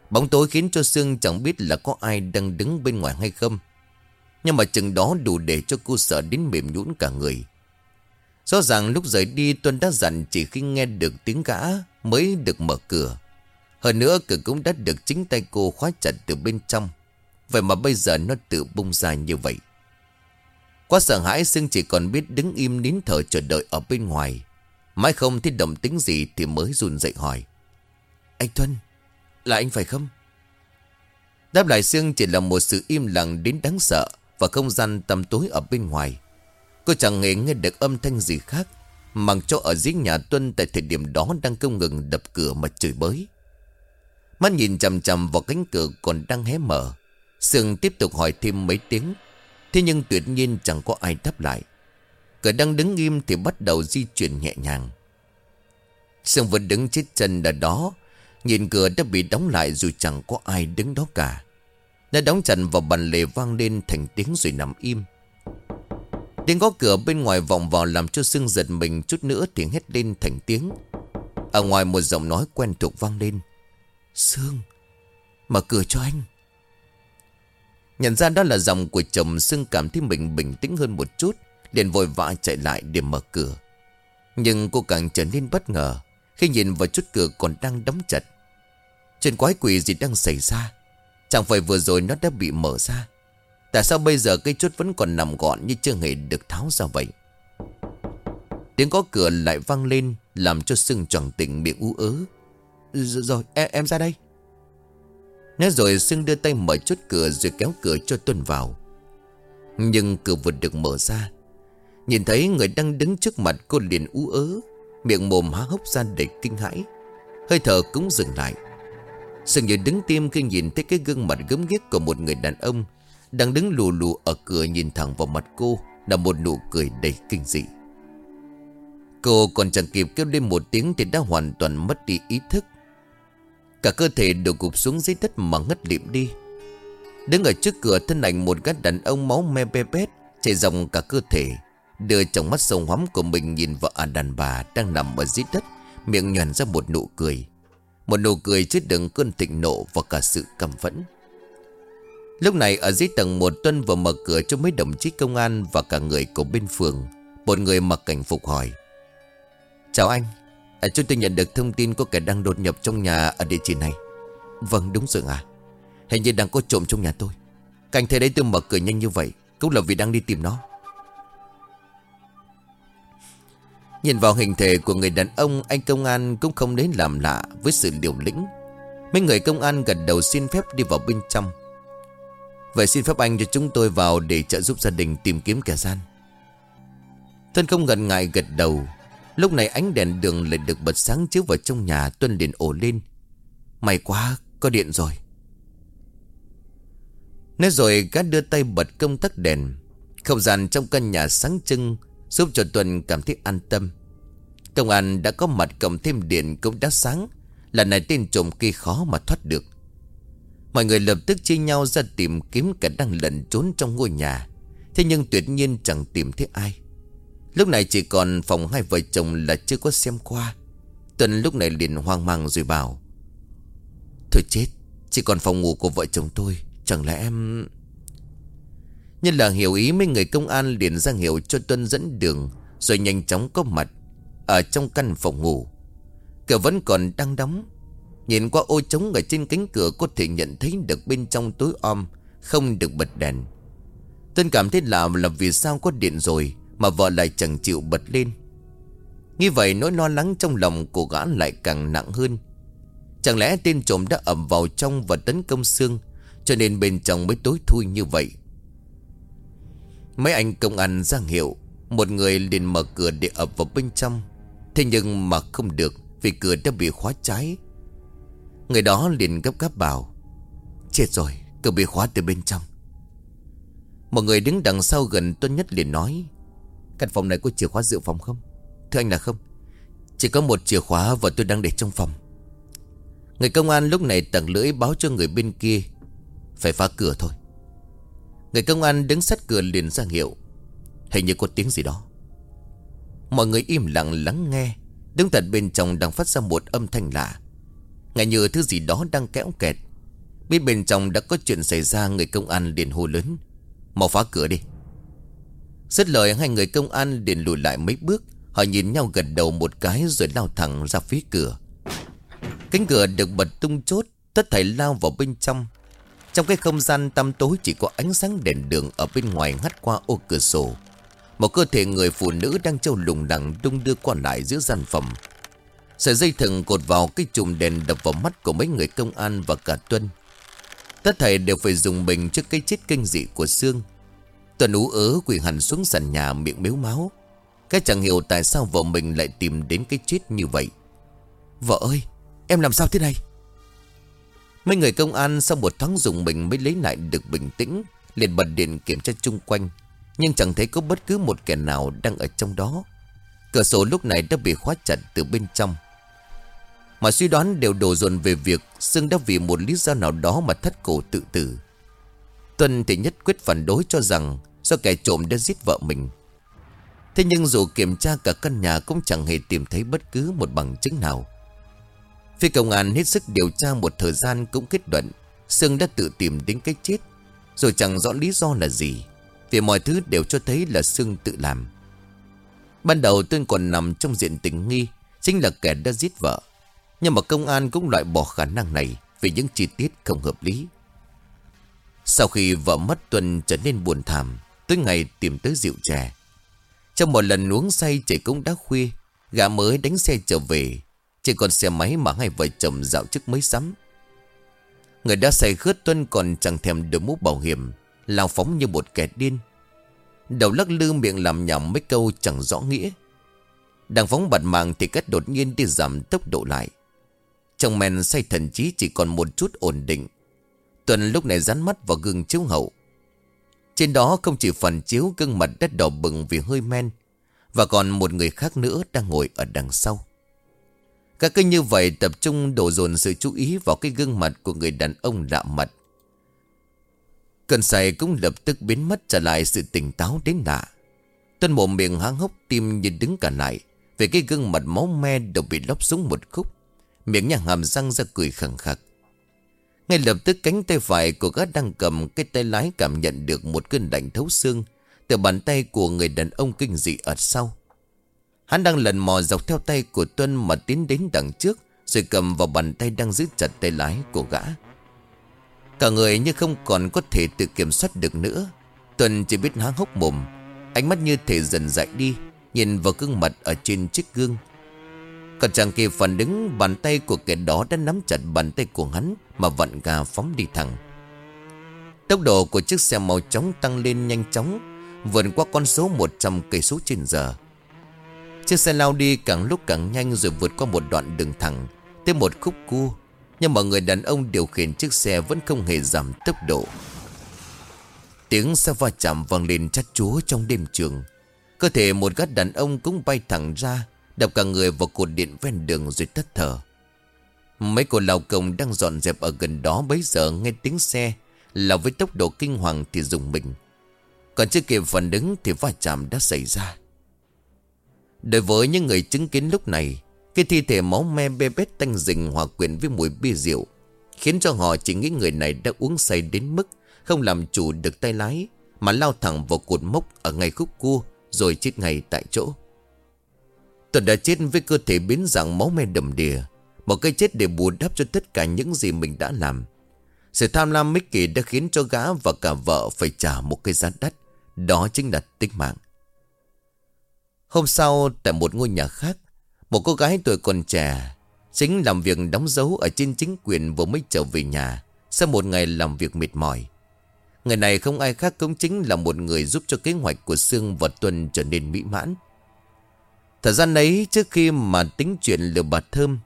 Bóng tối khiến cho Sương chẳng biết là có ai đang đứng bên ngoài hay không. Nhưng mà chừng đó đủ để cho cô sợ đến mềm nhũn cả người. Rõ ràng lúc rời đi, Tuân đã dặn chỉ khi nghe được tiếng gã mới được mở cửa. Hơn nữa, cửa cũng đã được chính tay cô khóa chặt từ bên trong. Vậy mà bây giờ nó tự bung ra như vậy. Quá sợ hãi, Sương chỉ còn biết đứng im nín thở chờ đợi ở bên ngoài. Mãi không thấy động tính gì thì mới run dậy hỏi. Anh Thuân, Là anh phải không? Đáp lại Sương chỉ là một sự im lặng đến đáng sợ Và không gian tầm tối ở bên ngoài. Cô chẳng hề nghe được âm thanh gì khác Mặc cho ở dưới nhà Tuân Tại thời điểm đó đang không ngừng đập cửa mà chửi bới. Mắt nhìn chầm chầm vào cánh cửa còn đang hé mở Sương tiếp tục hỏi thêm mấy tiếng Thế nhưng tuyệt nhiên chẳng có ai đáp lại. Cửa đang đứng im thì bắt đầu di chuyển nhẹ nhàng. Sương vẫn đứng chết chân ở đó, Nhìn cửa đã bị đóng lại dù chẳng có ai đứng đó cả. Nó đóng chặt vào bàn lề vang lên thành tiếng rồi nằm im. Tiếng gõ cửa bên ngoài vọng vào làm cho Sương giật mình chút nữa tiếng hét lên thành tiếng. Ở ngoài một giọng nói quen thuộc vang lên. Sương, Mở cửa cho anh. Nhận ra đó là giọng của chồng, Sương cảm thấy mình bình tĩnh hơn một chút liền vội vã chạy lại để mở cửa. Nhưng cô càng trở nên bất ngờ Khi nhìn vào chút cửa còn đang đóng chặt. Chuyện quái quỷ gì đang xảy ra? Chẳng phải vừa rồi nó đã bị mở ra? Tại sao bây giờ cây chốt vẫn còn nằm gọn Như chưa hề được tháo ra vậy? Tiếng có cửa lại vang lên Làm cho sưng tròn tỉnh miệng ú ớ. Rồi em, em ra đây. Nói rồi sưng đưa tay mở chốt cửa Rồi kéo cửa cho Tuân vào. Nhưng cửa vừa được mở ra Nhìn thấy người đang đứng trước mặt cô liền ú ớ, Miệng mồm há hốc ra đầy kinh hãi. Hơi thở cũng dừng lại. Sừng như đứng tim khi nhìn thấy cái gương mặt gớm ghiếc của một người đàn ông Đang đứng lù lù ở cửa nhìn thẳng vào mặt cô Là một nụ cười đầy kinh dị. Cô còn chẳng kịp kêu lên một tiếng Thì đã hoàn toàn mất đi ý thức. Cả cơ thể đều gục xuống dưới đất mà ngất lịm đi. Đứng ở trước cửa thân ảnh một gã đàn ông máu me be bét, chạy dòng cả cơ thể. Đưa trong mắt sông hóm của mình nhìn vợ à đàn bà đang nằm ở dưới đất Miệng nhoàn ra một nụ cười. Một nụ cười chứa đựng cơn thịnh nộ và cả sự căm phẫn. Lúc này ở dưới tầng một Tuân vừa mở cửa cho mấy đồng chí công an và cả người của bên phường. Một người mặc cảnh phục hỏi Chào anh à, Chúng tôi nhận được thông tin có kẻ đang đột nhập trong nhà ở địa chỉ này. Vâng đúng rồi à Hình như đang có trộm trong nhà tôi. Cảnh thấy đấy tôi mở cửa nhanh như vậy Cũng là vì đang đi tìm nó. Nhìn vào hình thể của người đàn ông, Anh công an cũng không đến làm lạ Với sự liều lĩnh. Mấy người công an gật đầu xin phép đi vào bên trong. Vậy xin phép anh cho chúng tôi vào Để trợ giúp gia đình tìm kiếm kẻ gian. Thân không ngần ngại gật đầu. Lúc này ánh đèn đường lại được bật sáng chiếu vào trong nhà Tuân liền ổ lên. May quá, có điện rồi. Nói rồi, gã đưa tay bật công tắc đèn. Không gian trong căn nhà sáng trưng Giúp cho tuần cảm thấy an tâm. Công an đã có mặt cầm thêm điện cũng đã sáng. Lần này tên trộm kia khó mà thoát được. Mọi người lập tức chia nhau ra tìm kiếm kẻ đang lẩn trốn trong ngôi nhà. Thế nhưng tuyệt nhiên chẳng tìm thấy ai. Lúc này chỉ còn phòng hai vợ chồng là chưa có xem qua. Tuần lúc này liền hoang mang rồi bảo, Thôi chết, Chỉ còn phòng ngủ của vợ chồng tôi. Chẳng lẽ em... Nhân là hiểu ý mấy người công an liền ra hiệu cho Tuân dẫn đường, Rồi nhanh chóng có mặt Ở trong căn phòng ngủ. Cửa vẫn còn đang đóng. Nhìn qua ô trống ở trên cánh cửa Có thể nhận thấy được bên trong tối om, Không được bật đèn. Tuân cảm thấy lạ là vì sao có điện rồi Mà vợ lại chẳng chịu bật lên. Như vậy nỗi lo lắng trong lòng của gã lại càng nặng hơn. Chẳng lẽ tên trộm đã ẩm vào trong và tấn công xương Cho nên bên trong mới tối thui như vậy? Mấy anh công an giang hiệu, Một người liền mở cửa để ập vào bên trong. Thế nhưng mà không được, Vì cửa đã bị khóa trái. Người đó liền gấp gáp bảo, Chết rồi, cửa bị khóa từ bên trong. Một người đứng đằng sau gần Tuân Nhất liền nói, Căn phòng này có chìa khóa dự phòng không? Thưa anh là không, Chỉ có một chìa khóa và tôi đang để trong phòng. Người công an lúc này tặng lưỡi báo cho người bên kia, Phải phá cửa thôi. Người công an đứng sát cửa liền ra hiệu. Hình như có tiếng gì đó. Mọi người im lặng lắng nghe. Đứng thật bên trong đang phát ra một âm thanh lạ. Ngay như thứ gì đó đang kéo kẹt. Biết bên trong đã có chuyện xảy ra, Người công an liền hô lớn. Mau phá cửa đi. Rất lời, hai người công an liền lùi lại mấy bước. Họ nhìn nhau gật đầu một cái Rồi lao thẳng ra phía cửa. Cánh cửa được bật tung chốt, Tất thảy lao vào bên trong. Trong cái không gian tăm tối Chỉ có ánh sáng đèn đường Ở bên ngoài ngắt qua ô cửa sổ. Một cơ thể người phụ nữ đang trâu lùng đằng Đung đưa qua lại giữa gian phòng. Sợi dây thừng cột vào cái chùm đèn Đập vào mắt của mấy người công an và cả Tuân. Tất thầy đều phải dùng mình Trước cái chết kinh dị của Sương. Tuân ú ớ quỳ hẳn xuống sàn nhà miệng miếu máu. Cái chẳng hiểu tại sao vợ mình lại tìm đến cái chết như vậy. Vợ ơi, Em làm sao thế này? Mấy người công an sau một tháng dùng mình mới lấy lại được bình tĩnh, liền bật điện kiểm tra chung quanh. Nhưng chẳng thấy có bất cứ một kẻ nào đang ở trong đó. Cửa sổ lúc này đã bị khóa chặt từ bên trong. Mà suy đoán đều đổ dồn về việc Sương đã vì một lý do nào đó mà thất cổ tự tử. Tuân thì nhất quyết phản đối cho rằng Do kẻ trộm đã giết vợ mình. Thế nhưng dù kiểm tra cả căn nhà Cũng chẳng hề tìm thấy bất cứ một bằng chứng nào. Phía công an hết sức điều tra một thời gian cũng kết luận, Sương đã tự tìm đến cái chết, Rồi chẳng rõ lý do là gì, Vì mọi thứ đều cho thấy là Sương tự làm. Ban đầu tôi còn nằm trong diện tình nghi, Chính là kẻ đã giết vợ. Nhưng mà công an cũng loại bỏ khả năng này Vì những chi tiết không hợp lý. Sau khi vợ mất Tuần trở nên buồn thảm, Tới ngày tìm tới rượu chè. Trong một lần uống say trời cũng đã khuya, Gã mới đánh xe trở về chỉ còn xe máy mà hai vợ chồng dạo trước mới sắm. Người đã say khướt Tuân còn chẳng thèm được mũ bảo hiểm, Lao phóng như một kẻ điên. Đầu lắc lư miệng làm nhảm mấy câu chẳng rõ nghĩa. Đang phóng bật mạng thì cách đột nhiên đi giảm tốc độ lại. Trong men say thần trí chỉ còn một chút ổn định. Tuân lúc này dán mắt vào gương chiếu hậu. Trên đó không chỉ phần chiếu gương mặt đất đỏ bừng vì hơi men, Và còn một người khác nữa đang ngồi ở đằng sau các kênh như vậy tập trung đổ dồn sự chú ý vào cái gương mặt của người đàn ông lạ mặt. Cơn say cũng lập tức biến mất trở lại sự tỉnh táo đến lạ. Tân mồm miệng háng hốc tim như đứng cả lại. Về cái gương mặt máu me đều bị lóc xuống một khúc. Miệng nhà hàm răng ra cười khẳng khắc. Ngay lập tức cánh tay phải của gã đang cầm cái tay lái cảm nhận được một cơn lạnh thấu xương từ bàn tay của người đàn ông kinh dị ở sau. Hắn đang lần mò dọc theo tay của Tuân mà tiến đến đằng trước, Rồi cầm vào bàn tay đang giữ chặt tay lái của gã. Cả người như không còn có thể tự kiểm soát được nữa. Tuân chỉ biết há hốc mồm, Ánh mắt như thể dần dại đi, Nhìn vào gương mặt ở trên chiếc gương. Còn chàng kia phản đứng, Bàn tay của kẻ đó đã nắm chặt bàn tay của hắn Mà vặn gà phóng đi thẳng. Tốc độ của chiếc xe màu trống tăng lên nhanh chóng, Vượt qua con số 100 cây số trên giờ. Chiếc xe lao đi càng lúc càng nhanh rồi vượt qua một đoạn đường thẳng Tới một khúc cua Nhưng mà người đàn ông điều khiển chiếc xe vẫn không hề giảm tốc độ. Tiếng xe va chạm vang lên chát chúa trong đêm trường. Cơ thể một gắt đàn ông cũng bay thẳng ra, Đập cả người vào cột điện ven đường rồi tắt thở. Mấy cô lao công đang dọn dẹp ở gần đó bấy giờ nghe tiếng xe, Là với tốc độ kinh hoàng thì dùng mình. Còn chưa kịp phản ứng thì va chạm đã xảy ra. Đối với những người chứng kiến lúc này, Cái thi thể máu me bê bết tanh rình hòa quyện với mùi bia rượu, Khiến cho họ chỉ nghĩ người này đã uống say đến mức Không làm chủ được tay lái, Mà lao thẳng vào cột mốc ở ngay khúc cua Rồi chết ngay tại chỗ. Tuần đã chết với cơ thể biến dạng máu me đầm đìa, Một cái chết để bù đắp cho tất cả những gì mình đã làm. Sự tham lam mích kỳ đã khiến cho gã và cả vợ phải trả một cái giá đắt, Đó chính là tính mạng. Hôm sau, tại một ngôi nhà khác, Một cô gái tuổi còn trẻ Chính làm việc đóng dấu ở trên chính quyền vừa mới trở về nhà Sau một ngày làm việc mệt mỏi. Người này không ai khác cũng chính là một người giúp cho kế hoạch của Sương và Tuân trở nên mỹ mãn. Thời gian ấy, trước khi mà tính chuyện lừa bà Thơm,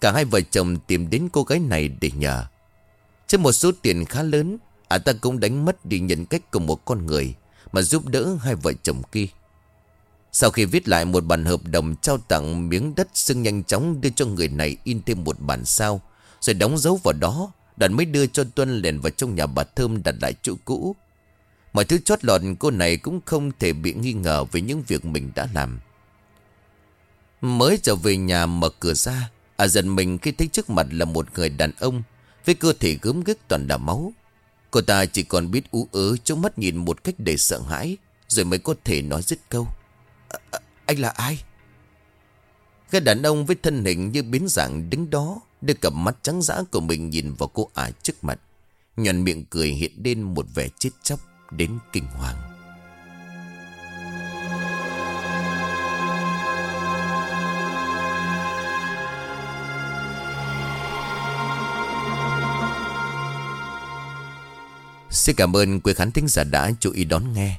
Cả hai vợ chồng tìm đến cô gái này để nhờ. Trên một số tiền khá lớn À ta cũng đánh mất đi nhân cách của một con người Mà giúp đỡ hai vợ chồng kia sau khi viết lại một bản hợp đồng trao tặng miếng đất xưng nhanh chóng đưa cho người này in thêm một bản sao, Rồi đóng dấu vào đó, Đoàn mới đưa cho Tuân lèn vào trong nhà bà Thơm đặt lại chỗ cũ. Mọi thứ chót lọt, cô này cũng không thể bị nghi ngờ về những việc mình đã làm. Mới trở về nhà mở cửa ra À dần mình khi thấy trước mặt là một người đàn ông, Với cơ thể gớm ghiếc toàn là máu. Cô ta chỉ còn biết ú ớ trong mắt nhìn một cách đầy sợ hãi, Rồi mới có thể nói dứt câu à, Anh là ai? Cái đàn ông với thân hình như biến dạng đứng đó Đưa cặp mắt trắng dã của mình nhìn vào cô ả trước mặt Nhuận miệng cười hiện lên một vẻ chết chóc đến kinh hoàng Xin cảm ơn quý khán thính giả đã chú ý đón nghe